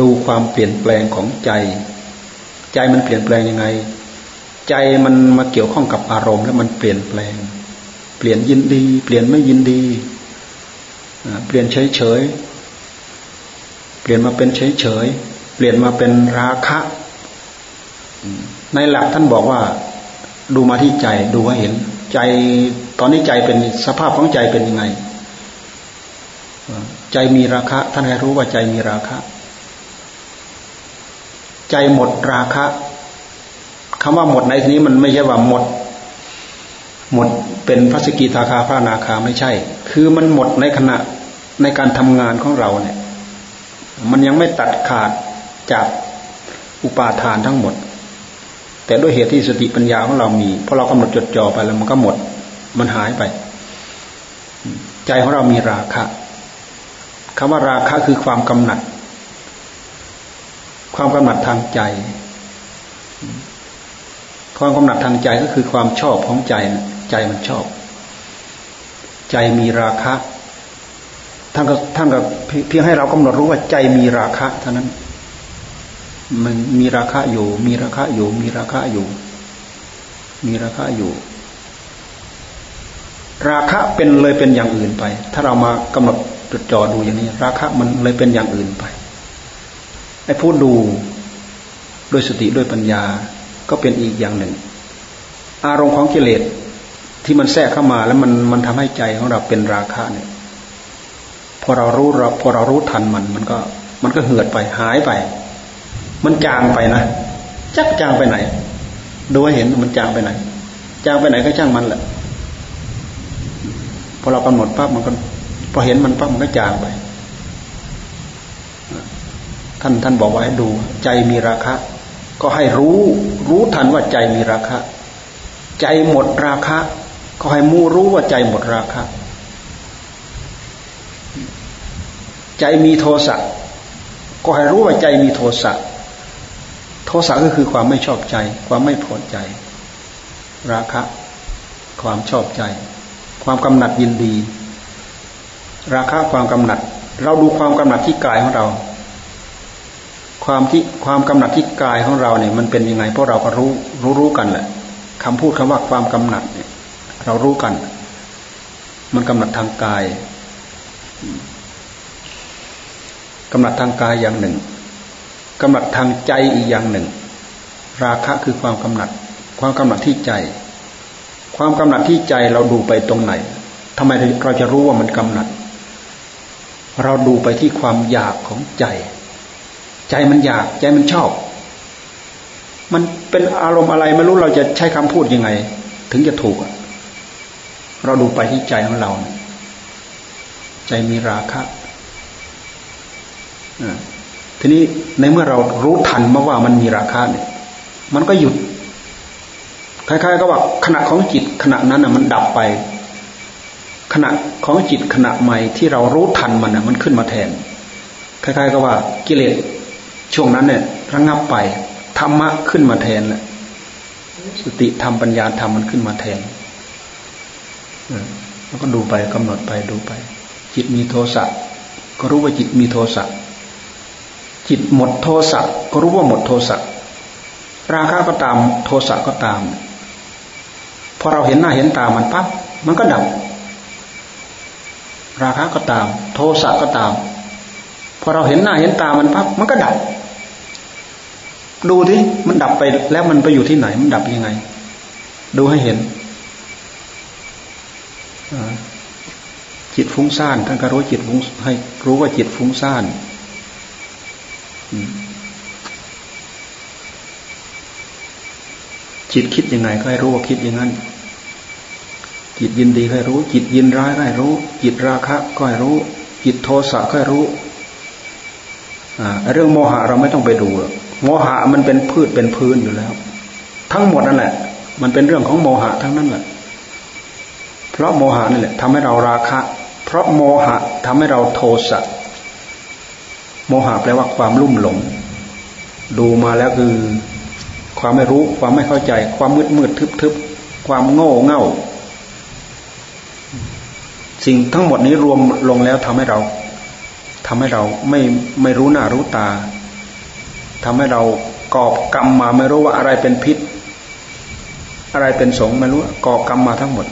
ดูความเปลี่ยนแปลงของใจ ใจมันเปลี่ยนแปลงยังไง ใจมันมาเกี่ยวข้องกับอารมณ์ แล้วมันเปลี่ยนแปลง เปลี่ยนยินดี เปลี่ยนไม่ยินดี เปลี่ยนเฉยเฉยเปลี่ยนมาเป็นเฉยเฉยเปลี่ยนมาเป็นราคะในหลักท่านบอกว่า ดูมาที่ใจดูว่าเห็น ใจตอนนี้ใจเป็นสภาพของใจเป็นยังไงใจมีราคะ ท่านให้รู้ว่าใจมีราคะ ใจหมดราคะคำว่าหมดในที่นี้มันไม่ใช่ว่าหมด หมดเป็นพระสกิทาคาพระนาคาไม่ใช่ คือมันหมดในขณะในการทำงานของเราเนี่ย มันยังไม่ตัดขาดจากอุปาทานทั้งหมด แต่ด้วยเหตุที่สติปัญญาของเรามีพอเรากำหนดจดจ่อไปแล้วมันก็หมด มันหายไป ใจของเรามีราคะคำว่าราคะคือความกำหนัด ความกำหนัดทางใจ ความกำหนัดทางใจก็คือความชอบของใจ ใจมันชอบ ใจมีราคะท่านก็ท่านก็เพียงให้เรากำหนดรู้ว่าใจมีราคะเท่านั้น มันมีราคาอยู่ มีราคาอยู่ มีราคาอยู่ มีราคาอยู่ ราคะเป็นเลยเป็นอย่างอื่นไป ถ้าเรามากำหนดจดจ่อดูอย่างนี้ ราคะมันเลยเป็นอย่างอื่นไปไอ้ผู้ดูด้วยสติด้วยปัญญาก็เป็นอีกอย่างหนึ่ง อารมณ์ของกิเลส ที่มันแทรกเข้ามาแล้วมันมันทำให้ใจของเราเป็นราคะเนี่ย พอเรารู้เราพอเรารู้ทันมัน มันก็ มันก็เหือดไปหายไป มันจางไปนะจักจางไปไหน ดูให้เห็นมันจางไปไหน จางไปไหนก็ช่างมันแหละพอเรากำหนดปั๊บมันก็พอเห็นมันปั๊บมันก็จางไป ท่านท่านบอกว่าให้ดู ใจมีราคะ ก็ให้รู้ รู้ทันว่าใจมีราคะ ใจหมดราคะ ก็ให้มูรู้ว่าใจหมดราคะ ใจมีโทสะก็ให้รู้ว่าใจมีโทสะโทสะก็คือความไม่ชอบใจ ความไม่พอใจ ราคะ ความชอบใจ ความกำหนัดยินดี ราคะความกำหนัด เราดูความกำหนัดที่กายของเรา ความที่ความกำหนัดที่กายของเราเนี่ย มันเป็นยังไงพวกเราก็รู้รู้รู้กันแหละคำพูดคำว่าความกำหนัดเนี่ย เรารู้กัน มันกำหนัดทางกายกำหนัดทางกายอย่างหนึ่งกำหนัดทางใจอีกอย่างหนึ่ง ราคะคือความกำหนัด ความกำหนัดที่ใจ ความกำหนัดที่ใจเราดูไปตรงไหนทำไมเราจะรู้ว่ามันกำหนัด เราดูไปที่ความอยากของใจ ใจมันอยาก ใจมันชอบ มันเป็นอารมณ์อะไรไม่รู้เราจะใช้คำพูดยังไง ถึงจะถูก เราดูไปที่ใจของเรา ใจมีราคะทีนี้ในเมื่อเรารู้ทันมาว่ามันมีราคาเนี่ย มันก็หยุดคล้ายๆก็ว่าขณะของจิตขณะนั้นอะมันดับไป ขณะของจิตขณะใหม่ที่เรารู้ทันมันอะ มันขึ้นมาแทนคล้ายๆก็ว่ากิเลสช่วงนั้นเนี่ยระงับไปธรรมะขึ้นมาแทนแหละสติธรรมปัญญาธรรมมันขึ้นมาแทน แล้วก็ดูไปกำหนดไปดูไป จิตมีโทสะก็รู้ว่าจิตมีโทสะจิตหมดโทสะก็รู้ว่าหมดโทสะราคะก็ตามโทสะก็ตามพอเราเห็นหน้าเห็นตามันปั๊บมันก็ดับ ราคะก็ตาม โทสะก็ตามพอเราเห็นหน้าเห็นตามันปั๊บมันก็ดับ ดูที่มันดับไปแล้วมันไปอยู่ที่ไหน มันดับยังไง ดูให้เห็น จิตฟุ้งซ่านท่านก็รู้จิตฟุ้งให้รู้ว่าจิตฟุ้งซ่านจิตคิดยังไงก็ให้รู้ว่าคิดอย่างนั้น จิตยินดีก็ให้รู้ จิตยินร้ายก็ให้รู้ จิตราคะก็ให้รู้ จิตโทสะก็ให้รู้เรื่องโมหะเราไม่ต้องไปดูโมหะมันเป็นพืชเป็นพื้นอยู่แล้ว ทั้งหมดนั่นแหละ มันเป็นเรื่องของโมหะทั้งนั้นแหละ ราะโมหะนี่แหละทำให้เราราคะ เพราะโมหะทำให้เราโทสะโมหะแปลว่าความลุ่มหลง ดูมาแล้วคือ ความไม่รู้ความไม่เข้าใจ ความมืดมืดทึบทึบความโง่เง่า สิ่งทั้งหมดนี้รวมลงแล้วทำให้เราทำให้เราไม่ไม่รู้หน้ารู้ตาทำให้เรากอบกรรมมาไม่รู้ว่าอะไรเป็นพิษ อะไรเป็นสงไม่รู้กอบกรรมมาทั้งหมด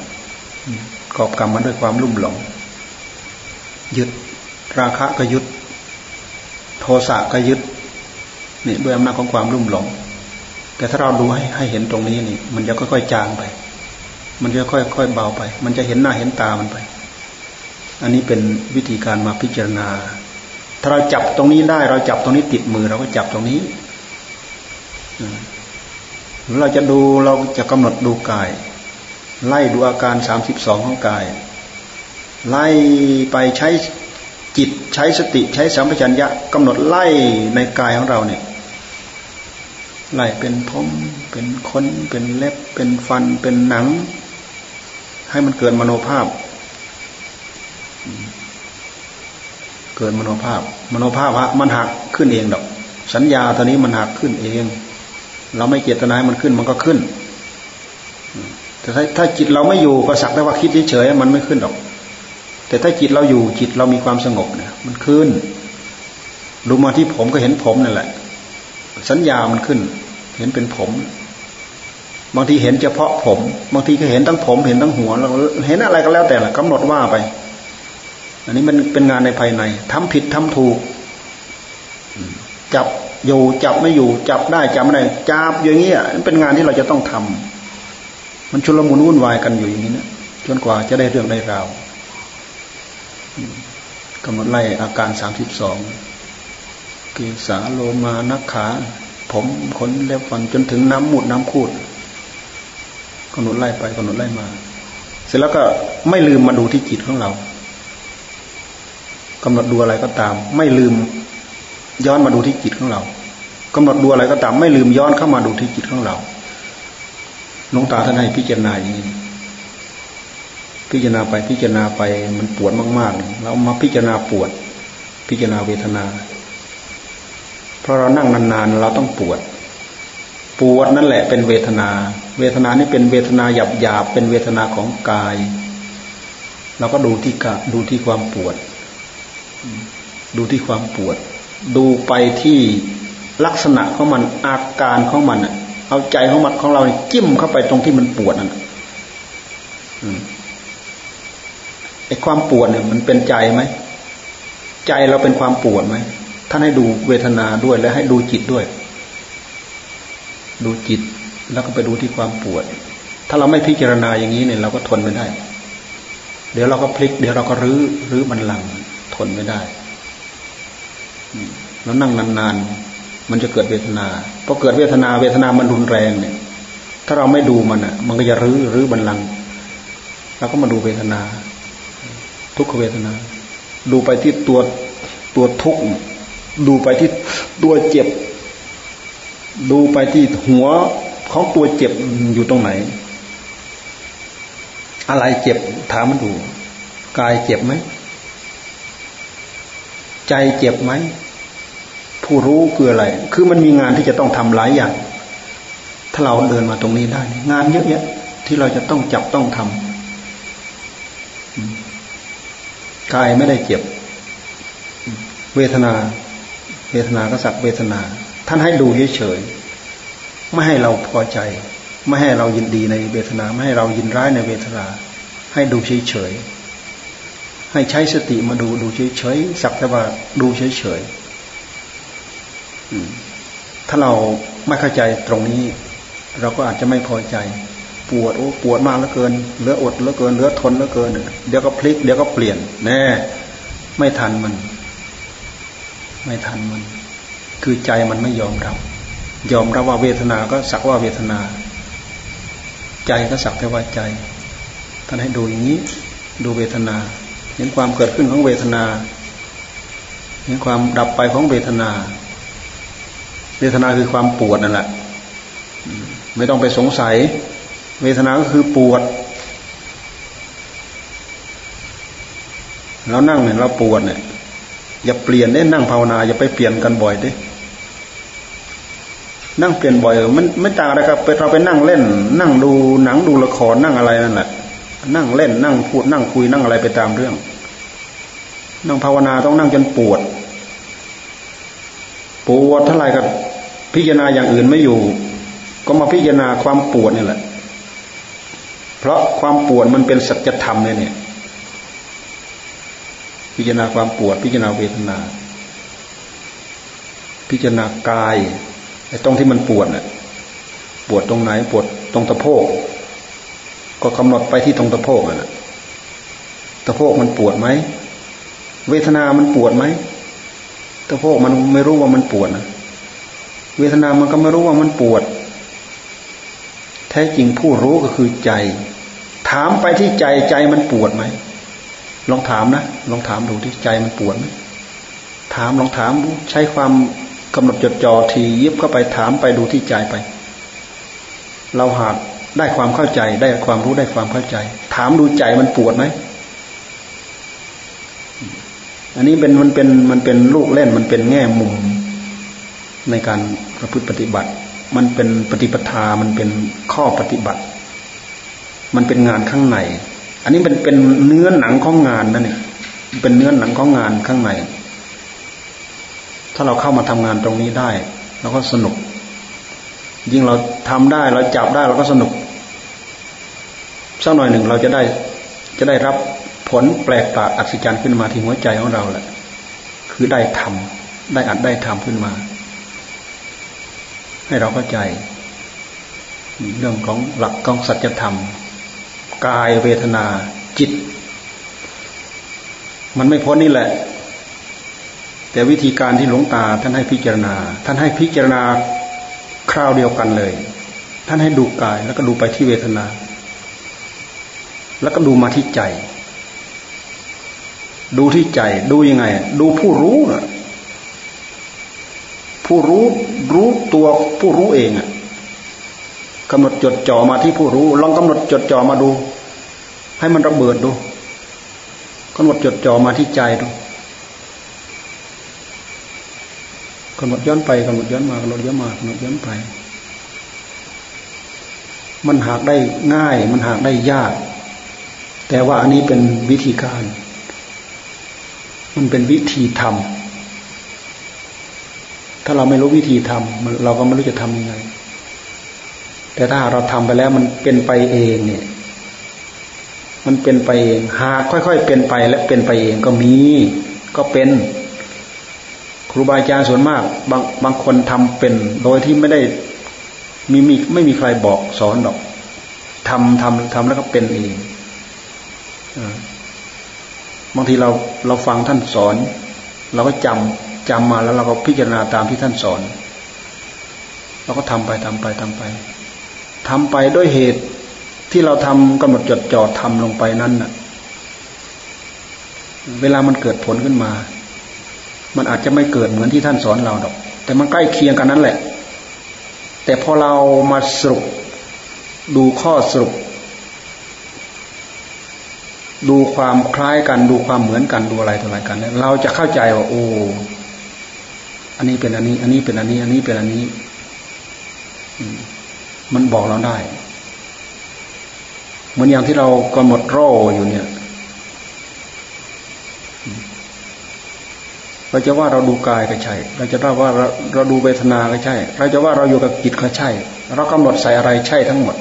กอบกรรมมาด้วยความลุ่มหลง ยึดราคะก็ยึด โทสะก็ยึดนี่ด้วยอำนาจของความรุ่มหลง แต่ถ้าเราดูให้ให้เห็นตรงนี้นี่ มันจะค่อยๆจางไป มันจะค่อยๆเบาไป มันจะเห็นหน้าเห็นตามันไป อันนี้เป็นวิธีการมาพิจารณา ถ้าเราจับตรงนี้ได้ เราจับตรงนี้ติดมือเราก็จับตรงนี้เราจะดูเราจะกำหนดดูกาย ไล่ดูอาการสามสิบสองของกาย ไล่ไปใช้จิตใช้สติใช้สัมปชัญญะกำหนดไล่ในกายของเราเนี่ยไล่เป็นผมเป็นขนเป็นเล็บเป็นฟันเป็นหนัง ให้มันเกิดมโนภาพ เกิดมโนภาพ มโนภาพฮะมันหักขึ้นเองดอก สัญญาตอนนี้มันหักขึ้นเอง เราไม่เจตนาให้มันขึ้นมันก็ขึ้น แต่ถ้าถ้าจิตเราไม่อยู่ก็สักแต่ว่าคิดเฉยๆมันไม่ขึ้นดอก แต่ถ้าจิตเราอยู่จิตเรามีความสงบเนี่ยมันขึ้นดูมาที่ผมก็เห็นผมนั่นแหละ สัญญามันขึ้น เห็นเป็นผม บางทีเห็นเฉพาะผม บางทีก็เห็นทั้งผมเห็นทั้งหัวเราเห็นอะไรก็แล้วแต่ละกำหนดว่าไป อันนี้มันเป็นงานในภายในทำผิดทำถูก จับอยู่จับไม่อยู่ จับได้จับไม่ได้จับอย่างเงี้ยเป็นงานที่เราจะต้องทำ มันชุลมุนวุ่นวายกันอยู่อย่างนี้นะจนกว่าจะได้เรื่องได้ราวกำหนดไล่อาการสามสิบสองเกสาโลมานักขา ผมขนเล็บฟันจนถึงน้ำหมุดน้ำคูดกำหนดไล่ไปกำหนดไล่มา เสร็จแล้วก็ไม่ลืมมาดูที่จิตของเรากำหนดดูอะไรก็ตาม ไม่ลืมย้อนมาดูที่จิตของเรากำหนดดูอะไรก็ตาม ไม่ลืมย้อนเข้ามาดูที่จิตของเรา หลวงตาท่านให้พิจารณาอย่างนี้ พิจารณาไปพิจารณาไปมันปวดมากๆเรามาพิจารณาปวด พิจารณาเวทนา เพราะเรานั่งนานๆเราต้องปวด ปวดนั่นแหละเป็นเวทนา เวทนานี่เป็นเวทนาหยาบหยาบเป็นเวทนาของกายเราก็ดูที่กะดูที่ความปวด ดูที่ความปวด ดูไปที่ลักษณะของมันอาการของมันอะ เอาใจของมันของเราเนี่จิ้มเข้าไปตรงที่มันปวดนั่นไอ้ความปวดเนี่ย มันเป็นใจไหมใจเราเป็นความปวดไหมท่านให้ดูเวทนาด้วยและให้ดูจิตด้วย ดูจิตแล้วก็ไปดูที่ความปวด ถ้าเราไม่พิจารณาอย่างนี้เนี่ยเราก็ทนไม่ได้ เดี๋ยวเราก็พลิก เดี๋ยวเราก็รื้อรื้อมันหลัง ทนไม่ได้แล้วนั่งนานๆ มันจะเกิดเวทนาพอเกิดเวทนาเวทนามันรุนแรงเนี่ย ถ้าเราไม่ดูมันอะ มันก็จะรื้อรื้อบันลังเราก็มาดูเวทนา ทุกขเวทนา ดูไปที่ตัวตัวทุกข์ดูไปที่ตัวเจ็บ ดูไปที่หัวของตัวเจ็บอยู่ตรงไหน อะไรเจ็บถามมันดู กายเจ็บไหม ใจเจ็บไหม ผู้รู้คืออะไร คือมันมีงานที่จะต้องทำหลายอย่าง ถ้าเราเดินมาตรงนี้ได้ งานเยอะแยะที่เราจะต้องจับต้องทำกายไม่ได้เจ็บ เวทนา เวทนาก็สักเวทนา ท่านให้ดูเฉยไม่ให้เราพอใจ ไม่ให้เรายินดีในเวทนา ไม่ให้เรายินร้ายในเวทนา ให้ดูเฉยเฉยให้ใช้สติมาดูดูเฉยเฉยสักแต่ว่าดูเฉยเฉย ถ้าเราไม่เข้าใจตรงนี้ เราก็อาจจะไม่พอใจ ปวดโอ้ปวดมากเหลือเกินเหลืออดเหลือเกินเหลือทนเหลือเกิน เดี๋ยวก็พลิกเดี๋ยวก็เปลี่ยน แน่ ไม่ทันมัน ไม่ทันมัน คือใจมันไม่ยอมรับ ยอมรับว่าเวทนาก็สักว่าเวทนา ใจก็สักแต่ว่าใจท่านให้ดูอย่างนี้ดูเวทนา เห็นความเกิดขึ้นของเวทนา เห็นความดับไปของเวทนา เวทนาคือความปวดนั่นแหละไม่ต้องไปสงสัย เวทนาก็คือปวดเรานั่งเนี่ยเราปวดเนี่ยอย่าเปลี่ยนได้นั่งภาวนา อย่าไปเปลี่ยนกันบ่อยด้นั่งเปลี่ยนบ่อยมันไม่ต่างอะไรครับเราไปนั่งเล่น นั่งดูหนังดูละครนั่งอะไรนั่นแหละนั่งเล่นนั่งพูดนั่งคุยนั่งอะไรไปตามเรื่อง นั่งภาวนาต้องนั่งจนปวด ปวดเท่าไหร่ก็ พิจารณาอย่างอื่นไม่อยู่ ก็มาพิจารณาความปวดนี่แหละ เพราะความปวดมันเป็นสัจธรรมเนี่ย พิจารณาความปวด พิจารณาเวทนา พิจารณากายไอ้ตรงที่มันปวดน่ะปวดตรงไหนปวดตรงตะโพก ก็กำหนดไปที่ตรงตะโพกน่ะตะโพกมันปวดไหมเวทนามันปวดไหมตะโพกมันไม่รู้ว่ามันปวดนะ เวทนามันก็ไม่รู้ว่ามันปวด แท้จริงผู้รู้ก็คือใจ ถามไปที่ใจใจมันปวดไหมลองถามนะลองถามดูที่ใจมันปวดไหมถามลองถามดูใช้ความกำหนดจดจ่อทียิบเข้าไปถามไปดูที่ใจไป เราหากได้ความเข้าใจ ได้ความรู้ได้ความเข้าใจ ถามดูใจมันปวดไหมอันนี้เป็นมันเป็นมันเป็นลูกเล่นมันเป็นแง่มุม ในการประพฤติปฏิบัติ มันเป็นปฏิปทา มันเป็นข้อปฏิบัติ มันเป็นงานข้างใน อันนี้เป็นเป็นเนื้อหนังของงานนั่นเองเป็นเนื้อหนังของงานข้างใน ถ้าเราเข้ามาทำงานตรงนี้ได้เราก็สนุก ยิ่งเราทำได้เราจับได้เราก็สนุกสักหน่อยหนึ่งเราจะได้จะได้รับผลแปลกประหลาดอัศจรรย์ขึ้นมาที่หัวใจของเราแหละ คือได้ทำได้อัดได้ทำขึ้นมา ให้เราเข้าใจเรื่องของหลักของสัจธรรม กายเวทนาจิต มันไม่พ้นนี่แหละ แต่วิธีการที่หลวงตาท่านให้พิจารณา ท่านให้พิจารณาคราวเดียวกันเลย ท่านให้ดูกายแล้วก็ดูไปที่เวทนา แล้วก็ดูมาที่ใจ ดูที่ใจ ดูยังไง ดูผู้รู้นะ ผู้รู้รู้ตัวผู้รู้เองอะกำหนดจดจ่อมาที่ผู้รู้ ลองกำหนดจดจ่อมาดู ให้มันระเบิดดูกำหนดจดจ่อมาที่ใจดูกำหนดย้อนไปกำหนดย้อนมากำหนดย้อนมากำหนดย้อนไป มันหากได้ง่าย มันหากได้ยาก แต่ว่าอันนี้เป็นวิธีการ มันเป็นวิธีทำ ถ้าเราไม่รู้วิธีทำเราก็ไม่รู้จะทำยังไง แต่ถ้าเราทำไปแล้วมันเป็นไปเองเนี่ย มันเป็นไปเองหากค่อย ๆ เป็นไปและเป็นไปเองก็มี ก็เป็น ครูบาอาจารย์ส่วนมาก บางบางคนทำเป็น โดยที่ไม่ได้มีมีไม่มีใครบอกสอนหรอกทำทำทำแล้วก็เป็นเองบางทีเราเราฟังท่านสอน เราก็จำ จำมาแล้วเราก็พิจารณาตามที่ท่านสอนเราก็ทำไปทำไปทำไปทำไปด้วยเหตุที่เราทำกำหนดจดจ่อทำลงไปนั้นน่ะ เวลามันเกิดผลขึ้นมา มันอาจจะไม่เกิดเหมือนที่ท่านสอนเราดอก แต่มันใกล้เคียงกันนั้นแหละ แต่พอเรามาสรุป ดูข้อสรุป ดูความคล้ายกัน ดูความเหมือนกันดูอะไรต่ออะไรกันเนี่ยเราจะเข้าใจว่าโอ้ อันนี้เป็นอันนี้ อันนี้เป็นอันนี้ อันนี้เป็นอันนี้ มันบอกเราได้ เหมือนอย่างที่เรากำหนดรออยู่เนี่ยเราจะว่าเราดูกายก็ใช่ เราจะว่าเราเราดูเวทนาก็ใช่ เราจะว่าเราอยู่กับจิตก็ใช่ เรากำหนดใส่อะไรใช่ทั้งหมด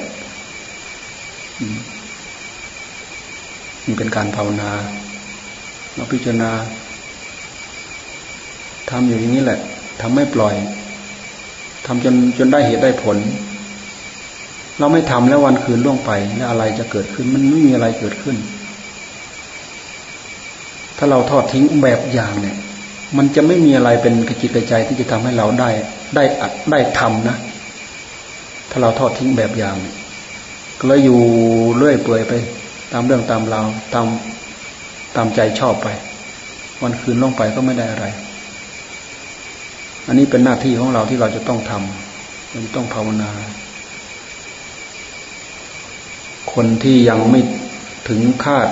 นี่เป็นการภาวนา เราพิจารณา ทำอยู่อย่างนี้แหละทำไม่ปล่อยทำจนจนได้เหตุได้ผล เราไม่ทำแล้ววันคืนล่วงไปแล้วอะไรจะเกิดขึ้น มันไม่มีอะไรเกิดขึ้น ถ้าเราทอดทิ้งแบบอย่างเนี่ย มันจะไม่มีอะไรเป็นกระจิตกระใจที่จะทำให้เราได้ได้อัดได้ทำนะ ถ้าเราทอดทิ้งแบบอย่างก็เลยอยู่เรื่อยเปื่อยไป ตามเรื่องตามราวตามตามใจชอบไป วันคืนล่องไปก็ไม่ได้อะไร อันนี้เป็นหน้าที่ของเราที่เราจะต้องทำมันต้องภาวนา คนที่ยังไม่ถึงคาด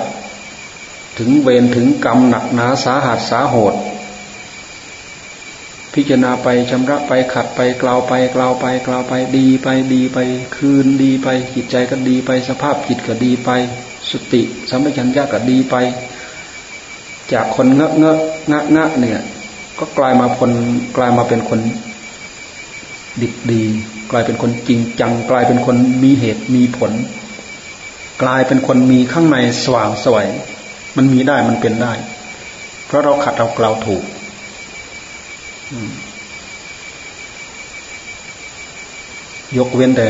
ถึงเวรถึงกรรมหนักหนาสาหัสสาโหดพิจารณาไปชำระไปขัดไปกล่าวไปกล่าวไปกล่าวไปดีไปดีไป คืนดีไปจิตใจก็ดีไปสภาพจิตก็ดีไป สติสัมปชัญญะก็ดีไป จากคนเงอะเงอะงะงะเนี่ย ก็กลายมาคนกลายมาเป็นคนดิบดี กลายเป็นคนจริงจัง กลายเป็นคนมีเหตุมีผล กลายเป็นคนมีข้างในสว่างสวย มันมีได้มันเป็นได้ เพราะเราขัดเราเกลาถูกยกเว้นแต่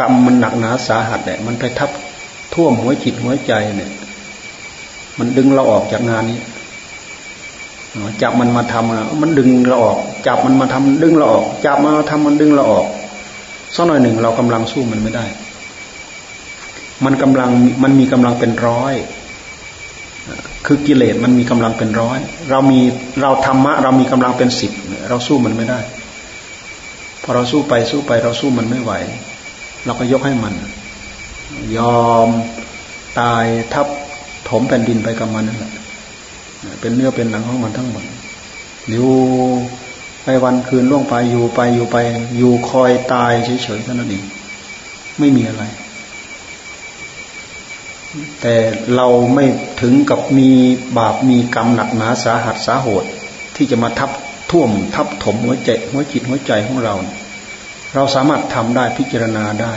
กรรมมันหนักหนาสาหัสแหละมันไปทับท่วมหัวจิตหัวใจเนี่ย มันดึงเราออกจากงานนี้ จับมันมาทำมันดึงเราออก จับมันมาทำดึงเราออก จับมาทำมันดึงเราออกสักหน่อยหนึ่งเรากำลังสู้มันไม่ได้ มันกำลังมันมีกำลังเป็นร้อยคือกิเลสมันมีกำลังเป็นร้อย เรามีเราธรรมะ เรามีกำลังเป็นสิบเราสู้มันไม่ได้ พอเราสู้ไปสู้ไปเราสู้มันไม่ไหว เราก็ยกให้มัน ยอมตายทับถมแผ่นดินไปกับมันนั่นแหละ เป็นเนื้อเป็นหนังของมันทั้งหมดอยู่ไปวันคืนล่วงไปอยู่ไปอยู่ไป อยู่คอยตายเฉยๆเท่านั้นเองไม่มีอะไร แต่เราไม่ถึงกับมีบาปมีกรรมหนักหนาสาหัสสาโหดที่จะมาทับท่วมทับถมหัวใจหัวจิตหัวใจของเรา เราสามารถทำได้พิจารณาได้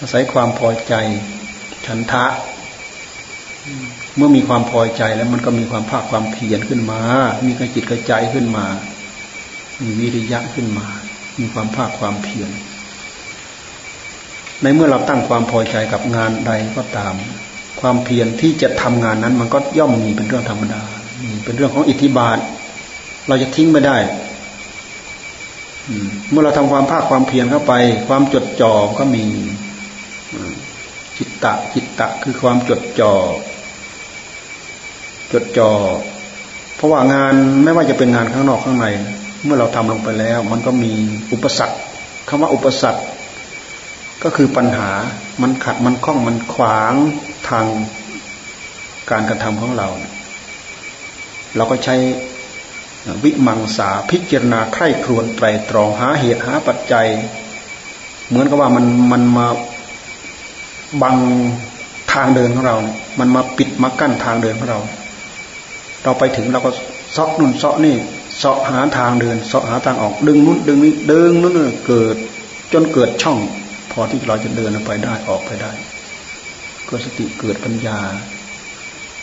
อาศัยความพอใจฉันทะ เมื่อมีความพอใจแล้วมันก็มีความภาคความเพียรขึ้นมา มีกระจิตกระใจขึ้นมา มีวิริยะขึ้นมา มีความภาคความเพียร ในเมื่อเราตั้งความพอใจกับงานใดก็ตาม ความเพียรที่จะทำงานนั้น มันก็ย่อมมีเป็นเรื่องธรรมดา เป็นเรื่องของอิทธิบาท เราจะทิ้งไม่ได้เมื่อเราทำความภาคความเพียรเข้าไป ความจดจ่อก็มีจิตตะจิตตะคือความจดจอ่อ จดจอ่อเพราะว่างานไม่ว่าจะเป็นงานข้างนอกข้างใน เมื่อเราทำลงไปแล้ว มันก็มีอุปสรรคคำว่าอุปสรรค ก็คือปัญหามันขัดมันคล้องมันขวางทางการกระทำของเรา เราก็ใช้วิมังสาพิจารณาไข้ครวนไตรตรองหาเหตุหาปัจจัย เหมือนกับว่ามันมันมาบังทางเดินของเรา มันมาปิดมากั้นทางเดินของเรา เราไปถึงเราก็ซาะนุ่นซาะนี่เสาะหาทางเดินเสาะหาทางออกดึงนู้นดึงนี้ดึงนู้นเกิดจนเกิดช่อง พอที่เราจะเดินไปได้ออกไปได้ เกิดสติเกิดปัญญา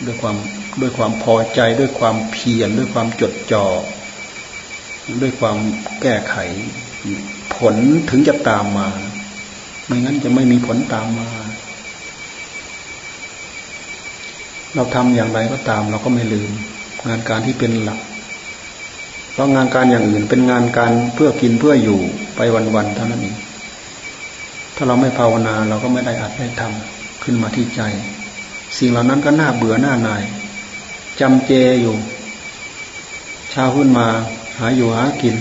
ด้วยความด้วยความพอใจด้วยความเพียรด้วยความจดจ่อด้วยความแก้ไข ผลถึงจะตามมา ไม่งั้นจะไม่มีผลตามมา เราทำอย่างไรก็ตาม เราก็ไม่ลืม งานการที่เป็นหลัก เพราะงานการอย่างอื่นเป็นงานการเพื่อกินเพื่ออยู่ไปวันๆเท่านั้นเองถ้าเราไม่ภาวนาเราก็ไม่ได้อัดได้ทำขึ้นมาที่ใจ สิ่งเหล่านั้นก็น่าเบื่อหน้านายจำเจอยู่ เช้าขึ้นมา หาอยู่หากิน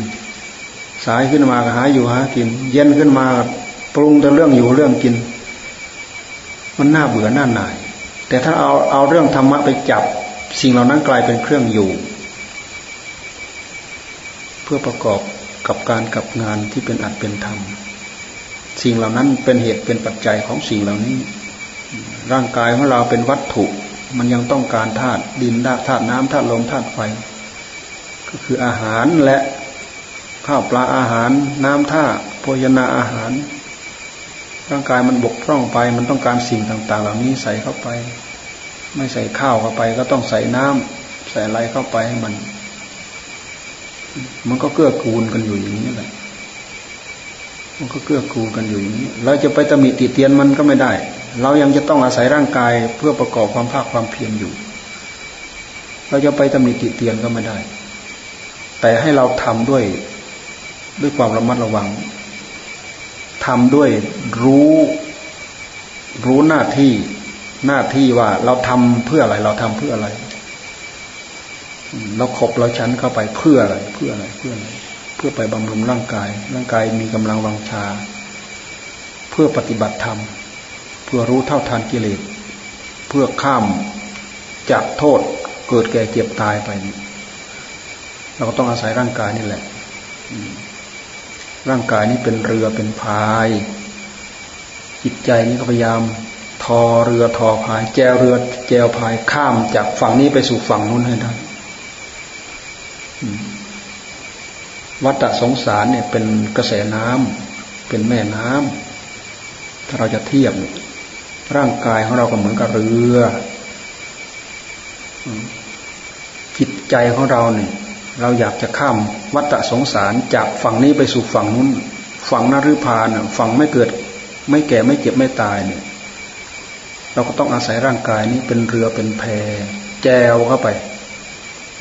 สายขึ้นมาก็หาอยู่หากิน เย็นขึ้นมาปรุงแต่เรื่องอยู่เรื่องกิน มันน่าเบื่อหน้าหน่าย แต่ถ้าเอาเอาเรื่องธรรมะไปจับสิ่งเหล่านั้นกลายเป็นเครื่องอยู่ เพื่อประกอบกับการกับงานที่เป็นอัดเป็นธรรม สิ่งเหล่านั้นเป็นเหตุเป็นปัจจัยของสิ่งเหล่านี้ ร่างกายของเราเป็นวัตถุ มันยังต้องการธาตุดินธาตุน้ำธาตุลมธาตุไฟ ก็คืออาหารและข้าวปลาอาหาร น้ำท่าโภชนาอาหาร ร่างกายมันบกพร่องไป มันต้องการสิ่งต่าง ๆ เหล่านี้ใส่เข้าไป ไม่ใส่ข้าวเข้าไป ก็ต้องใส่น้ำใส่อะไรเข้าไปให้มัน มันก็เกื้อกูลกันอยู่อย่างนี้แหละมันก็เกื้อกูลกันอยู่อย่างนี้ เราจะไปตำหนิติเตียนมันก็ไม่ได้ เรายังจะต้องอาศัยร่างกายเพื่อประกอบความภาคความเพียรอยู่ เราจะไปตำหนิติเตียนก็ไม่ได้ แต่ให้เราทำด้วยด้วยความระมัดระวัง ทำด้วยรู้รู้หน้าที่หน้าที่ว่าเราทำเพื่ออะไร เราทำเพื่ออะไร เราขบเราชั้นเข้าไปเพื่ออะไร เพื่ออะไรเพื่ออะไรเพื่อไปบำรุงร่างกาย ร่างกายมีกำลังวังชา เพื่อปฏิบัติธรรม เพื่อรู้เท่าทานกิเลส เพื่อข้ามจากโทษเกิดแก่เจ็บตายไป เราก็ต้องอาศัยร่างกายนี่แหละ ร่างกายนี้เป็นเรือเป็นพาย จิตใจนี้ก็พยายาม ทอเรือทอพาย แจวเรือแจวพายข้ามจากฝั่งนี้ไปสู่ฝั่งนู้นให้ได้วัฏสงสารเนี่ยเป็นกระแสน้ำเป็นแม่น้ำถ้าเราจะเทียบร่างกายของเราก็เหมือนกับเรือ จิตใจของเราเนี่ย เราอยากจะข้ามวัฏสงสารจากฝั่งนี้ไปสู่ฝั่งนู้น ฝั่งนฤพานฝั่งไม่เกิด ไม่แก่ไม่เจ็บไม่ตายเนี่ย เราก็ต้องอาศัยร่างกายนี้เป็นเรือเป็นแพแจวเข้าไป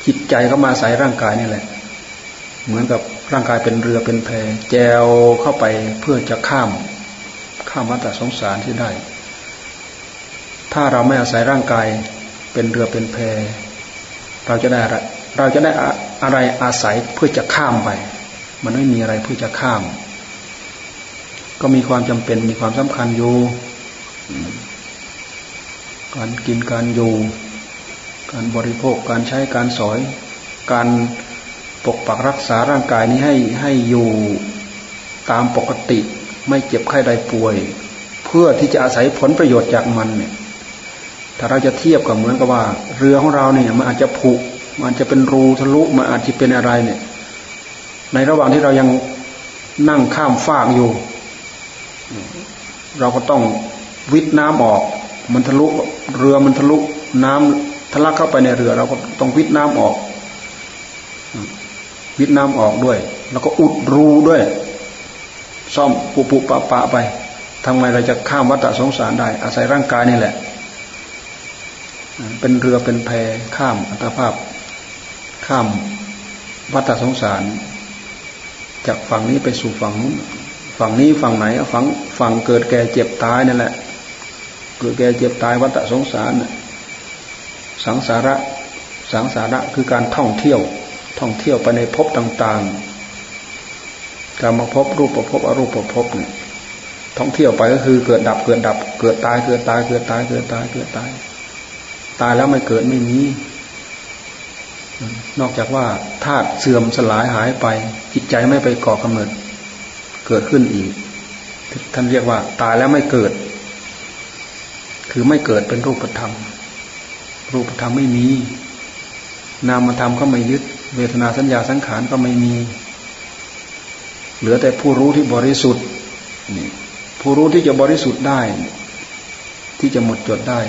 จิตใจก็มาอาศัยร่างกายนี่แหละ เหมือนกับร่างกายเป็นเรือเป็นแพแจวเข้าไปเพื่อจะข้าม ข้ามวัฏสงสารที่ได้ ถ้าเราไม่อาศัยร่างกายเป็นเรือเป็นแพเราจะได้อะไรเราจะได้ อะไรอาศัยเพื่อจะข้ามไป มันไม่มีอะไรเพื่อจะข้าม ก็มีความจำเป็นมีความสำคัญอยู่การกินการอยู่ การบริโภคการใช้การสอย การปกปักรักษาร่างกายนี้ให้ให้อยู่ตามปกติ ไม่เจ็บไข้ใดป่วย เพื่อที่จะอาศัยผลประโยชน์จากมันเนี่ยถ้าเราจะเทียบกับเหมือนกับว่า เรือของเราเนี่ยมันอาจจะผุ มันจะเป็นรูทะลุมันอาจจะเป็นอะไรเนี่ย ในระหว่างที่เรายังนั่งข้ามฟากอยู่ เราก็ต้องวิทน้ำออก มันทะลุเรือมันทะลุน้ำทะลักเข้าไปในเรือ เราก็ต้องวิทน้ำออก วิทน้ำออกด้วย แล้วก็อุดรูด้วย ซ่อมปุปุปะปะไปทำไงเราจะข้ามวัฏสงสารได้ อาศัยร่างกายนี่แหละ เป็นเรือเป็นแพข้ามอัตภาพ ข้ามวัฏสงสาร จากฝั่งนี้ไปสู่ฝั่งนู้นฝั่งนี้ฝั่งไหนฝั่งฝั่งเกิดแก่เจ็บตายนั่นแหละ เกิดแก่เจ็บตายวัฏสงสารสังสาระสังสาระคือการท่องเที่ยว ท่องเที่ยวไปในภพต่างๆการมาพบรูปประพบอรูปประพบเนี่ยท่องเที่ยวไปก็คือเกิดดับเกิดดับ เกิดตายเกิดตายเกิดตายเกิดตายเกิดตาย ตายแล้วไม่เกิดไม่มี นอกจากว่าธาตุเสื่อมสลายหายไป จิตใจไม่ไปก่อกำเนิด เกิดขึ้นอีก ท่านเรียกว่า ตายแล้วไม่เกิด คือไม่เกิดเป็นรูปธรรม รูปธรรมไม่มี นามธรรมก็ไม่ยึด เวทนาสัญญาสังขารก็ไม่มี เหลือแต่ผู้รู้ที่บริสุทธิ์นี่ผู้รู้ที่จะบริสุทธิ์ได้ ที่จะหมดจดได้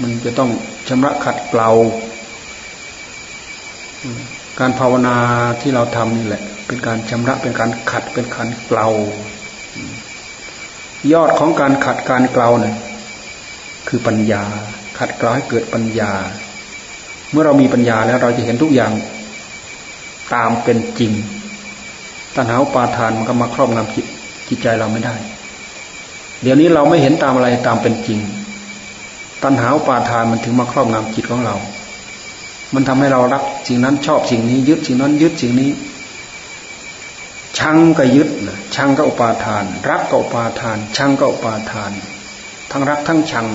มันจะต้องชำระขัดเกลา การภาวนาที่เราทำนี่แหละ เป็นการชำระเป็นการขัดเป็นการเกลายอดของการขัดการเกลาเนี่ยคือปัญญา ขัดเกลาให้เกิดปัญญา เมื่อเรามีปัญญาแล้วเราจะเห็นทุกอย่างตามเป็นจริง ตัณหาปาทานมันก็มาครอบงำจิตจิตใจเราไม่ได้ เดี๋ยวนี้เราไม่เห็นตามอะไรตามเป็นจริง ตัณหาปาทานมันถึงมาครอบงำจิตของเรา มันทำให้เรารักสิ่งนั้นชอบสิ่งนี้ยึดสิ่งนั้นยึดสิ่งนี้ ชังก็ยึดนะชังก็อุปาทาน รักก็อุปาทาน ชังก็อุปาทาน ทั้งรักทั้งชัง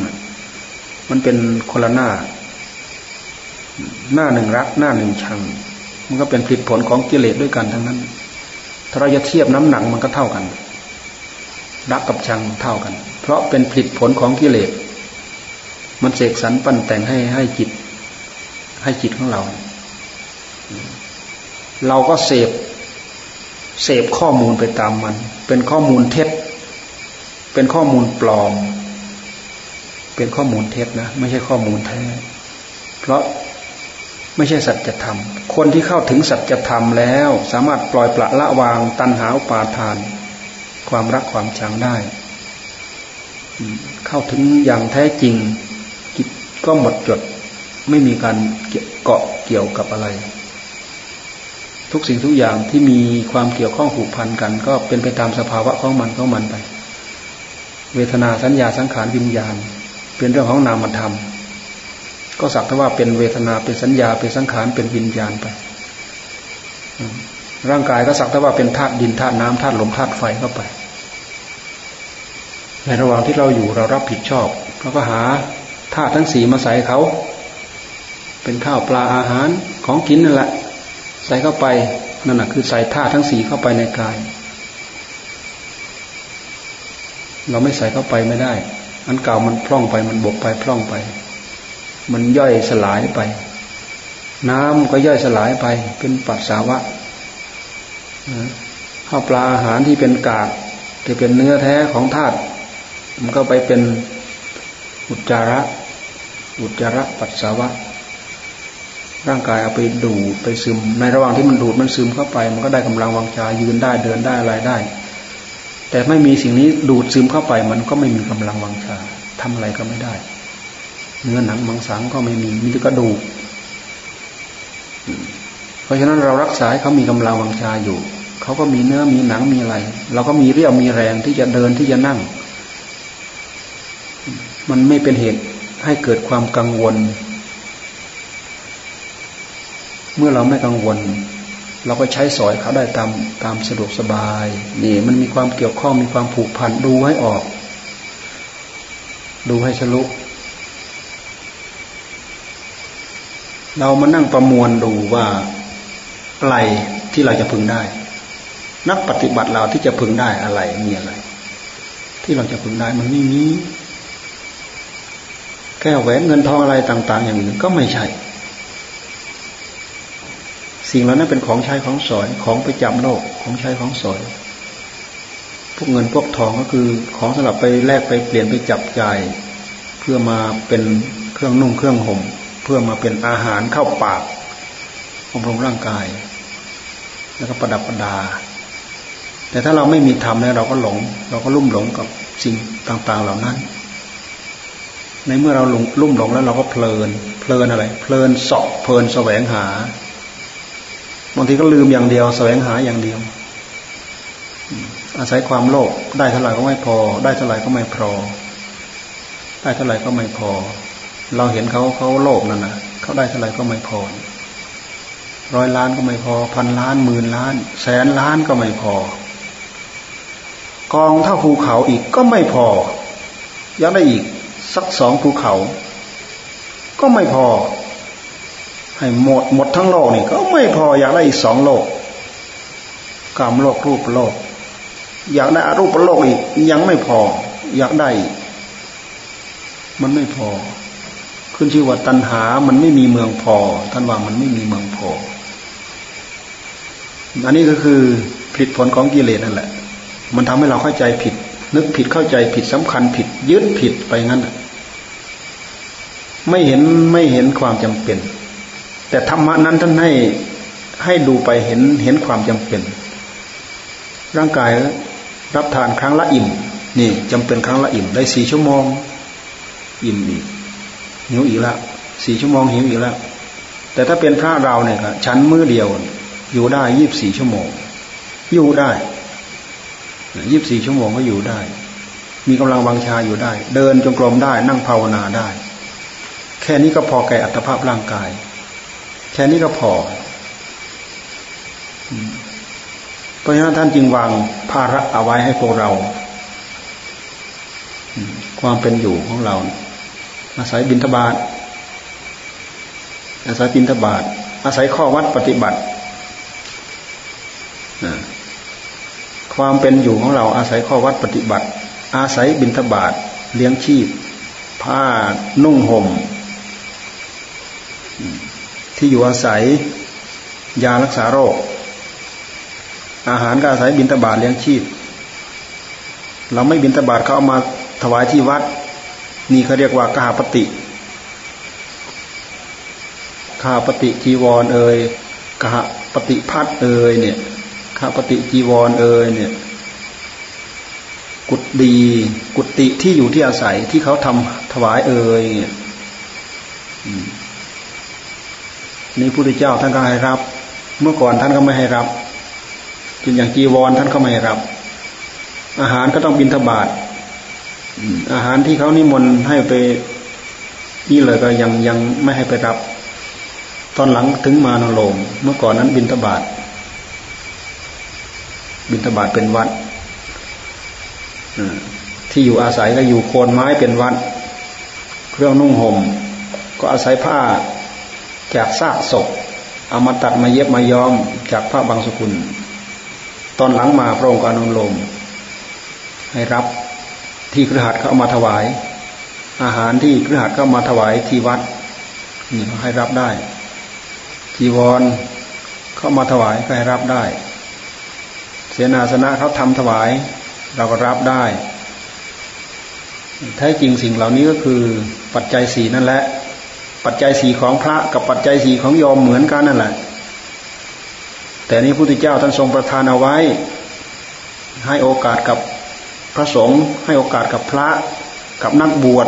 มันเป็นคนละหน้า หน้าหนึ่งรัก หน้าหนึ่งชัง มันก็เป็นผลผลของกิเลสด้วยกันทั้งนั้น ถ้าเราจะเทียบน้ำหนักมันก็เท่ากัน รักกับชังเท่ากัน เพราะเป็นผลผลของกิเลสมันเสกสรรปั้นแต่งให้ให้จิต ให้จิตของเรา เราก็เสพเสพข้อมูลไปตามมัน เป็นข้อมูลเท็จ เป็นข้อมูลปลอม เป็นข้อมูลเท็จนะ ไม่ใช่ข้อมูลแท้ เพราะไม่ใช่สัจธรรม คนที่เข้าถึงสัจธรรมแล้ว สามารถปล่อยปละละวางตัณหาอุปาทาน ความรักความชังได้ เข้าถึงอย่างแท้จริงจิตก็หมดจด ไม่มีการเกาะเกี่ยวกับอะไร ทุกสิ่งทุกอย่างที่มีความเกี่ยวข้องผูกพันกัน ก็เป็นไปตามสภาวะของมันของมันไป เวทนาสัญญาสังขารวิญญาณ เป็นเรื่องของนามธรรม ก็สักแต่ว่าเป็นเวทนาเป็นสัญญาเป็นสังขารเป็นวิญญาณไป ร่างกายก็สักแต่ว่าเป็นธาตุดินธาตุน้ำธาตุลมธาตุไฟเข้าไป ในระหว่างที่เราอยู่เรารับผิดชอบเราก็หาธาตุทั้งสีมาใส่เขา เป็นข้าวปลาอาหารของกินนั่นแหละ ใส่เข้าไปนั่นแหะคือใส่ธาตุทั้งสีเข้าไปในกาย เราไม่ใส่เข้าไปไม่ได้ อันเก่ามันพร่องไปมันบกไปพร่องไป มันย่อยสลายไป น้ำก็ย่อยสลายไป เป็นปัสสาวะข้าวปลาอาหารที่เป็นกากที่เป็นเนื้อแท้ของธาตุมันก็ไปเป็นอุจจาระ อุจจาระปัสสาวะ ร่างกายเอาไปดูดไปซึม ในระหว่างที่มันดูดมันซึมเข้าไป มันก็ได้กำลังวังชายืนได้เดินได้อะไรได้ แต่ไม่มีสิ่งนี้ดูดซึมเข้าไป มันก็ไม่มีกำลังวังชาทำอะไรก็ไม่ได้ เนื้อหนังมังสังก็ไม่มีมีแต่กระดูกเพราะฉะนั้นเรารักษาเขามีกำลังวังชาอยู่เขาก็มีเนื้อมีหนังมีอะไรเราก็มีเรี่ยวมีแรงที่จะเดินที่จะนั่ง มันไม่เป็นเหตุให้เกิดความกังวล เมื่อเราไม่กังวล เราก็ใช้สอยเขาได้ตามตามสะดวกสบาย นี่มันมีความเกี่ยวข้องมีความผูกพันดูให้ออก ดูให้ฉลุเรามานั่งประมวลดูว่าอะไรที่เราจะพึงได้ นักปฏิบัติเราที่จะพึงได้อะไรมีอะไร ที่เราจะพึงได้มันไม่มีแก้วแหวนเงินทองอะไรต่าง ๆ อย่างอื่นก็ไม่ใช่ สิ่งเหล่านั้นเป็นของใช้ของสอยของประจำโลกของใช้ของสอย พวกเงินพวกทองก็คือของสำหรับไปแลกไปเปลี่ยนไปจับจ่ายเพื่อมาเป็นเครื่องนุ่งเครื่องห่ม เพื่อมาเป็นอาหารเข้าปากบำรุงร่างกาย แล้วก็ประดับประดา แต่ถ้าเราไม่มีธรรมแล้วเราก็หลง เราก็ลุ่มหลงกับสิ่งต่าง ๆ เหล่านั้น ในเมื่อเราลงลุ่มหลงแล้วเราก็เพลิน เพลินอะไร เพลินสอบเพลินแสวงหา บางทีก็ลืมอย่างเดียว แสวงหาอย่างเดียว อาศัยความโลภได้เท่าไหร่ก็ไม่พอ ได้เท่าไหร่ก็ไม่พอ ได้เท่าไหร่ก็ไม่พอ เราเห็นเขาเขาโลภนั่นนะเขาได้เท่าไหร่ก็ไม่พอร้อยล้านก็ไม่พอ พันล้านหมื่นล้าน แสนล้านก็ไม่พอ กองเท่าภูเขาอีกก็ไม่พอยังได้อีกสักสองภูเขา ก็ไม่พอ ให้หมดหมดทั้งโลกนี่ก็ไม่พออยากได้อีกสองโลกกามโลกรูปโลก อยากได้อรูปโลกอีกยังไม่พอ อยากได้ มันไม่พอ ขึ้นชื่อว่าตัณหา มันไม่มีเมืองพอ ท่านว่ามันไม่มีเมืองพอ อันนี้ก็คือผลผลของกิเลสนั่นแหละ มันทำให้เราเข้าใจผิด นึกผิดเข้าใจผิดสำคัญผิด ยึดผิดไปงั้นไม่เห็นไม่เห็นความจำเป็น แต่ธรรมะนั้นท่านให้ให้ดูไปเห็นเห็นความจำเป็น ร่างกายรับทานครั้งละอิ่มนี่จำเป็นครั้งละอิ่มได้สี่ชั่วโมง อิ่มอีกหิวอีกแล้วสี่ชั่วโมงหิวอีกแล้วแต่ถ้าเป็นพระเราเนี่ยครับชั้นมือเดียว อยู่ได้ยี่บสี่ชั่วโมง อยู่ได้ยี่บสี่ชั่วโมงก็อยู่ได้ มีกำลังวังชาอยู่ได้ เดินจงกรมได้นั่งภาวนาได้ แค่นี้ก็พอแก่อัตภาพร่างกาย แค่นี้ก็พอ เพราะฉะนั้นท่านจึงวางภาระเอาไว้ให้พวกเรา ความเป็นอยู่ของเรา อาศัยบินทบาทอาศัยบินทบาทอาศัยข้อวัดปฏิบัติความเป็นอยู่ของเราอาศัยข้อวัดปฏิบัติ อาศัยบินทบาทเลี้ยงชีพ ผ้านุ่งหม่ม ที่อยู่อาศัย ยารักษาโรค อาหารก็อาศัยบินตบาทเลี้ยงชีพ เราไม่บินตบาทเขาเอามาถวายที่วัด นี่เขาเรียกว่ากาปฏิขาปฏิจีวรเอ่ยกาปฏิพัดเอ่ยเนี่ยขาปฏิจีวรเอ่ยเนี่ย กุฏีกุฏิที่อยู่ที่อาศัยที่เขาทำถวายเอ่ยเนี่ย นี่พระพุทธเจ้าท่านก็ให้รับ เมื่อก่อนท่านก็ไม่ให้รับกินอย่างจีวรท่านก็ไม่ให้รับ อาหารก็ต้องบินทบาทอาหารที่เขานิมนต์ให้ไปนี่เลยก็ยังยังไม่ให้ไปรับ ตอนหลังถึงมานโลม เมื่อก่อนนั้นบินทบาทบินทบาทเป็นวัดที่อยู่อาศัยก็อยู่โคนไม้เป็นวัด เครื่องนุ่งห่ม ก็อาศัยผ้า จากซากศพเอามาตัดมาเย็บมาย้อมจากผ้าบางสกุล ตอนหลังมาพระองค์ก็อนุโลมให้รับที่ครหัสเข้ามาถวาย อาหารที่ครหัสเข้ามาถวายที่วัดนี่ให้รับได้จีวรเข้ามาถวายก็ให้รับได้ เสนาสนะเขาทำถวาย เราก็รับได้แท้จริงสิ่งเหล่านี้ก็คือปัจจัยสี่นั่นแหละ ปัจจัยสีของพระกับปัจจัยสีของโยมเหมือนกันนั่นแหละ แต่นี้พระพุทธเจ้าท่านทรงประทานเอาไว้ ให้โอกาสกับพระสงฆ์ให้โอกาสกับพระกับนักบวช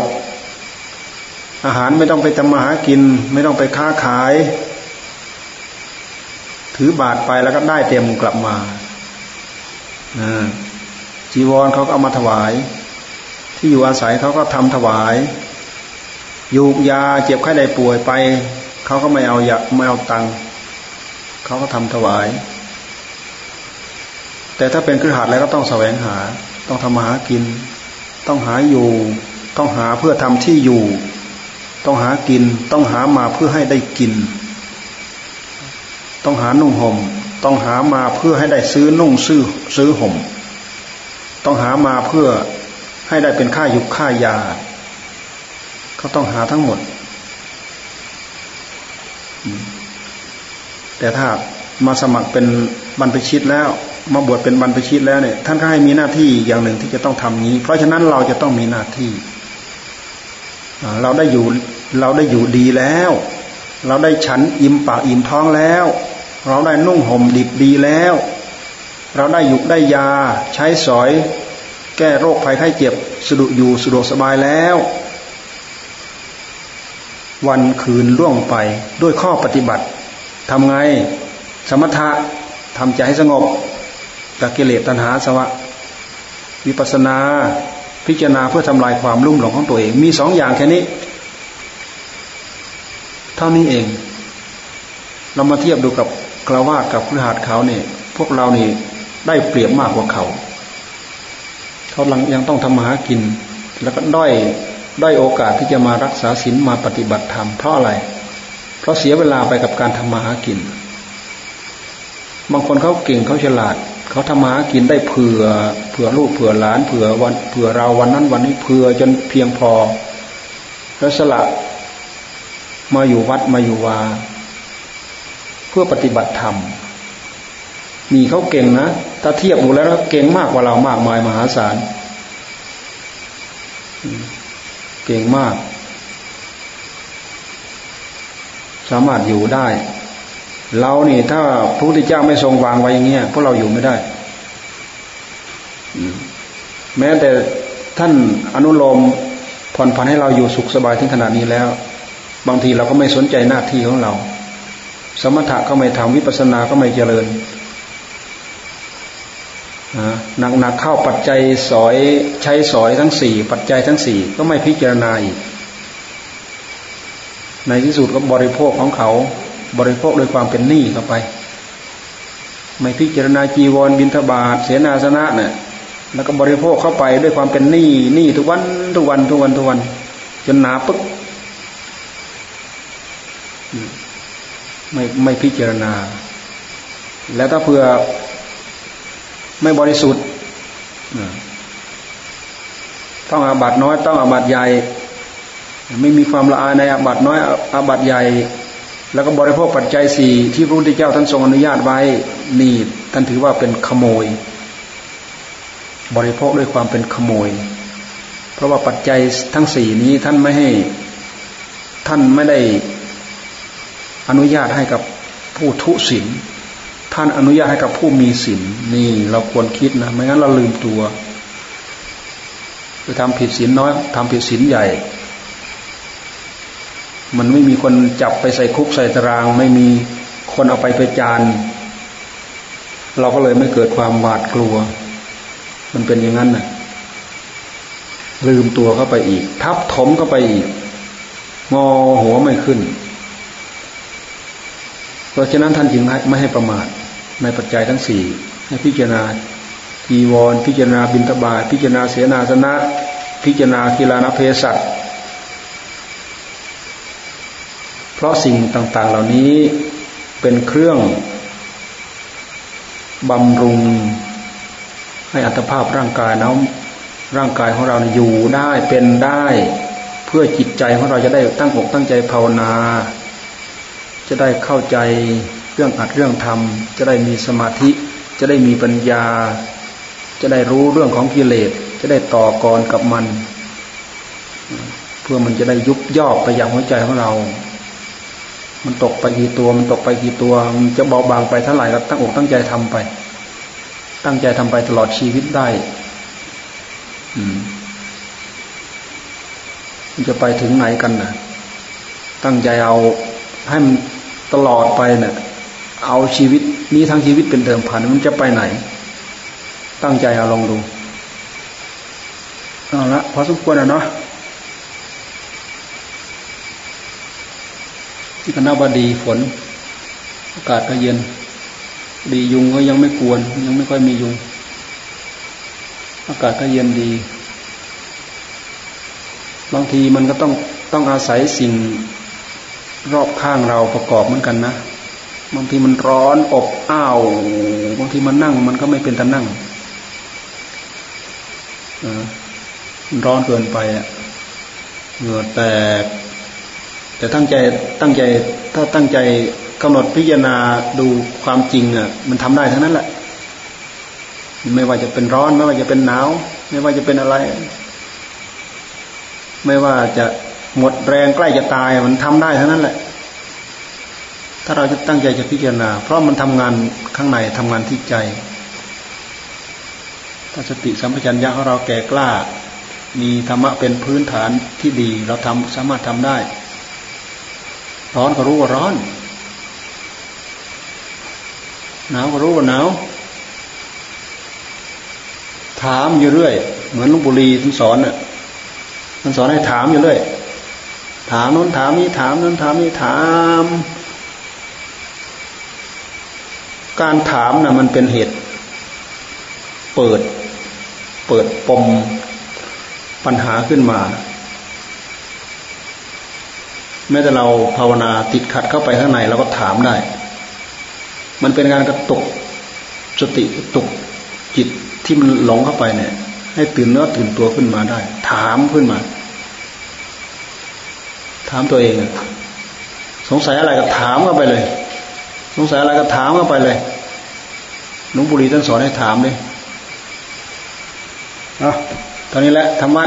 อาหารไม่ต้องไปทำมาหากิน ไม่ต้องไปค้าขาย ถือบาทไปแล้วก็ได้เต็มกลับมาจีวรเขาก็เอามาถวาย ที่อยู่อาศัยเขาก็ทำถวาย ยูกยาเจ็บไข้ได้ป่วยไป เขาก็ไม่เอาอยากไม่เอาตังค์เขาก็ทำถวาย แต่ถ้าเป็นครือขัดแล้วก็ต้องแสวงหา ต้องทำมาหากิน ต้องหาอยู่ ต้องหาเพื่อทำที่อยู่ ต้องหากิน ต้องหามาเพื่อให้ได้กิน ต้องหานุ่งห่ม ต้องหามาเพื่อให้ได้ซื้อนุ่งซื้อซื้อห่ม ต้องหามาเพื่อให้ได้เป็นค่ายุกค่ายา เขาต้องหาทั้งหมด แต่ถ้ามาสมัครเป็นบรรพชิตแล้ว มาบวชเป็นบรรพชิตแล้วเนี่ย ท่านก็ให้มีหน้าที่อย่างหนึ่งที่จะต้องทำนี้ เพราะฉะนั้นเราจะต้องมีหน้าที่เราได้อยู่เราได้อยู่ดีแล้ว เราได้ฉันอิ่มปากอิ่มท้องแล้ว เราได้นุ่งห่มดิบดีแล้ว เราได้ยุกได้ยา ใช้สอย แก้โรคภัยไข้เจ็บสะดวกอยู่สะดวกสบายแล้ว วันคืนล่วงไปด้วยข้อปฏิบัติทำไง สมถะทำใจให้สงบจากกิเลสตัณหาสวะ วิปัสนา พิจารณาเพื่อทำลายความลุ่มหลงของตัวเอง มีสองอย่างแค่นี้ เท่านี้เอง เรามาเทียบดูกับกลาวาดกับพฤหัสเขาเนี่ย พวกเรานี่ได้เปรียบมากกว่าเขา เขาลังยังต้องทำมาหากิน แล้วก็ด้อย ได้โอกาสที่จะมารักษาศีลมาปฏิบัติธรรมเพราะอะไร เพราะเสียเวลาไปกับการทำมาหากิน บางคนเขาเก่งเขาฉลาด เขาทำมาหากินได้เผื่อเผื่อลูกเผื่อหลานเผื่อวันเผื่อเราวันนั้นวันนี้เผื่อจนเพียงพอแล้วสละมาอยู่วัดมาอยู่วาเพื่อปฏิบัติธรรมมีเขาเก่งนะถ้าเทียบดูแล้วเก่งมากกว่าเรามากมายมหาศาล เก่งมาก สามารถอยู่ได้ เรานี่ ถ้าพระพุทธเจ้าไม่ทรงวางไว้อย่างเงี้ยพวกเราอยู่ไม่ได้ แม้แต่ท่านอนุโลมผ่อนผันให้เราอยู่สุขสบายถึงขนาดนี้แล้ว บางทีเราก็ไม่สนใจหน้าที่ของเรา สมถะก็ไม่ทำวิปัสสนาก็ไม่เจริญ หนักหนักเข้าปัจจัยสอยใช้สอยทั้งสี่ปัจจัยทั้งสี่ก็ไม่พิจารณาอีก ในที่สุดก็บริโภคของเขา บริโภคโดยความเป็นหนี้เข้าไป ไม่พิจารณาจีวรบินทบาทเสนาสนะเนี่ยแล้วก็บริโภคเข้าไปด้วยความเป็นหนี้หนี้ทุกวันทุกวันทุกวันทุกวัน จนหนาปึ๊กไม่ไม่พิจารณา แล้วถ้าเผื่อ ไม่บริสุทธิ์ต้องอาบัตน้อย ต้องอาบัตใหญ่ ไม่มีความละอายในอาบัตน้อยอาบัตใหญ่ แล้วก็บริโภคปัจจัยสี่ที่พระพุทธเจ้าท่านทรงอนุญาตไว้นี่ท่านถือว่าเป็นขโมย บริโภคด้วยความเป็นขโมย เพราะว่าปัจจัยทั้งสี่นี้ท่านไม่ให้ท่านไม่ได้อนุญาตให้กับผู้ทุศีล ท่านอนุญาตให้กับผู้มีศีลนี่ เราควรคิดนะ ไม่งั้นเราลืมตัวไปทำผิดศีลน้อยทำผิดศีลใหญ่ มันไม่มีคนจับไปใส่คุกใส่ตาราง ไม่มีคนเอาไปไปจาน เราก็เลยไม่เกิดความหวาดกลัว มันเป็นอย่างนั้นนะ่ะ ลืมตัวเข้าไปอีก ทับถมเข้าไปอีก งอหัวไม่ขึ้น เพราะฉะนั้นท่านจึงไม่ให้ประมาท ในปัจจัยทั้งสี่ให้พิจารณาจีวร พิจารณาบินทบาทพิจารณาเสนาสนะ พิจารณากีฬานเพศัตเพราะสิ่งต่างๆเหล่านี้เป็นเครื่องบำรุงให้อัตภาพร่างกายน้ร่างกายของเราอยู่ได้เป็นได้ เพื่อจิตใจของเราจะได้ตั้งอกตั้งใจภาวนา จะได้เข้าใจ เรื่องอัดเรื่องทำจะได้มีสมาธิ จะได้มีปัญญา จะได้รู้เรื่องของกิเลส จะได้ต่อกรกับมัน เพื่อมันจะได้ยุบย่อไปอย่างหัวใจของเรา มันตกไปกี่ตัว มันตกไปกี่ตัว มันจะเบาบางไปเท่าไหร่ก็ตั้งอกตั้งใจทำไป ตั้งใจทำไปตลอดชีวิตได้ อืมมันจะไปถึงไหนกันนะตั้งใจเอาให้มันตลอดไปเนะ่ย เอาชีวิตนี้ทั้งชีวิตเป็นเดิมพันมันจะไปไหน ตั้งใจเอาลองดูเอาละพอสมควรแล้วเนาะที่คณะบดีฝนอากาศก็เย็น ดียุงก็ยังไม่กวน ยังไม่ค่อยมียุง อากาศก็เย็นดี บางทีมันก็ต้องต้องอาศัยสิ่งรอบข้างเราประกอบเหมือนกันนะ บางทีมันร้อนอบอ้าวบางทีมันนั่ง มันก็ไม่เป็นตานั่งมันร้อนเกินไปอะเหงื่อแตกแต่ตั้งใจตั้งใจ ถ้าตั้งใจกำหนดพิจารณาดูความจริงอะ มันทำได้ทั้งนั้นแหละ ไม่ว่าจะเป็นร้อน ไม่ว่าจะเป็นหนาว ไม่ว่าจะเป็นอะไร ไม่ว่าจะหมดแรงใกล้จะตายมันทำได้ทั้งนั้นแหละ ถ้าเราจะตั้งใจจะพิจารณา เพราะมันทำงานข้างในทำงานที่ใจ ถ้าสติสัมปชัญญะของเราแก่กล้า มีธรรมะเป็นพื้นฐานที่ดี เราทำสามารถทำได้ ร้อนก็รู้ว่าร้อน หนาวก็รู้ว่าหนาว ถามอยู่เรื่อย เหมือนลุงบุรีท่านสอนน่ะท่านสอนให้ถามอยู่เรื่อย ถามนู้นถามนี้ถามนู้นถามนี้ถาม การถามน่ะมันเป็นเหตุ เปิด เปิดปมปัญหาขึ้นมา แม้แต่เราภาวนาติดขัดเข้าไปข้างในเราก็ถามได้ มันเป็นการกระตุกสติกระตุกจิตที่มันหลงเข้าไปเนี่ย ให้ตื่นเนื้อตื่นตัวขึ้นมาได้ ถามขึ้นมา ถามตัวเอง สงสัยอะไรก็ถามเข้าไปเลย สงสัยอะไรก็ถามเข้าไปเลยหลวงปู่ลีท่านสอนให้ถามเลยอะตอนนี้แหละธรรมะ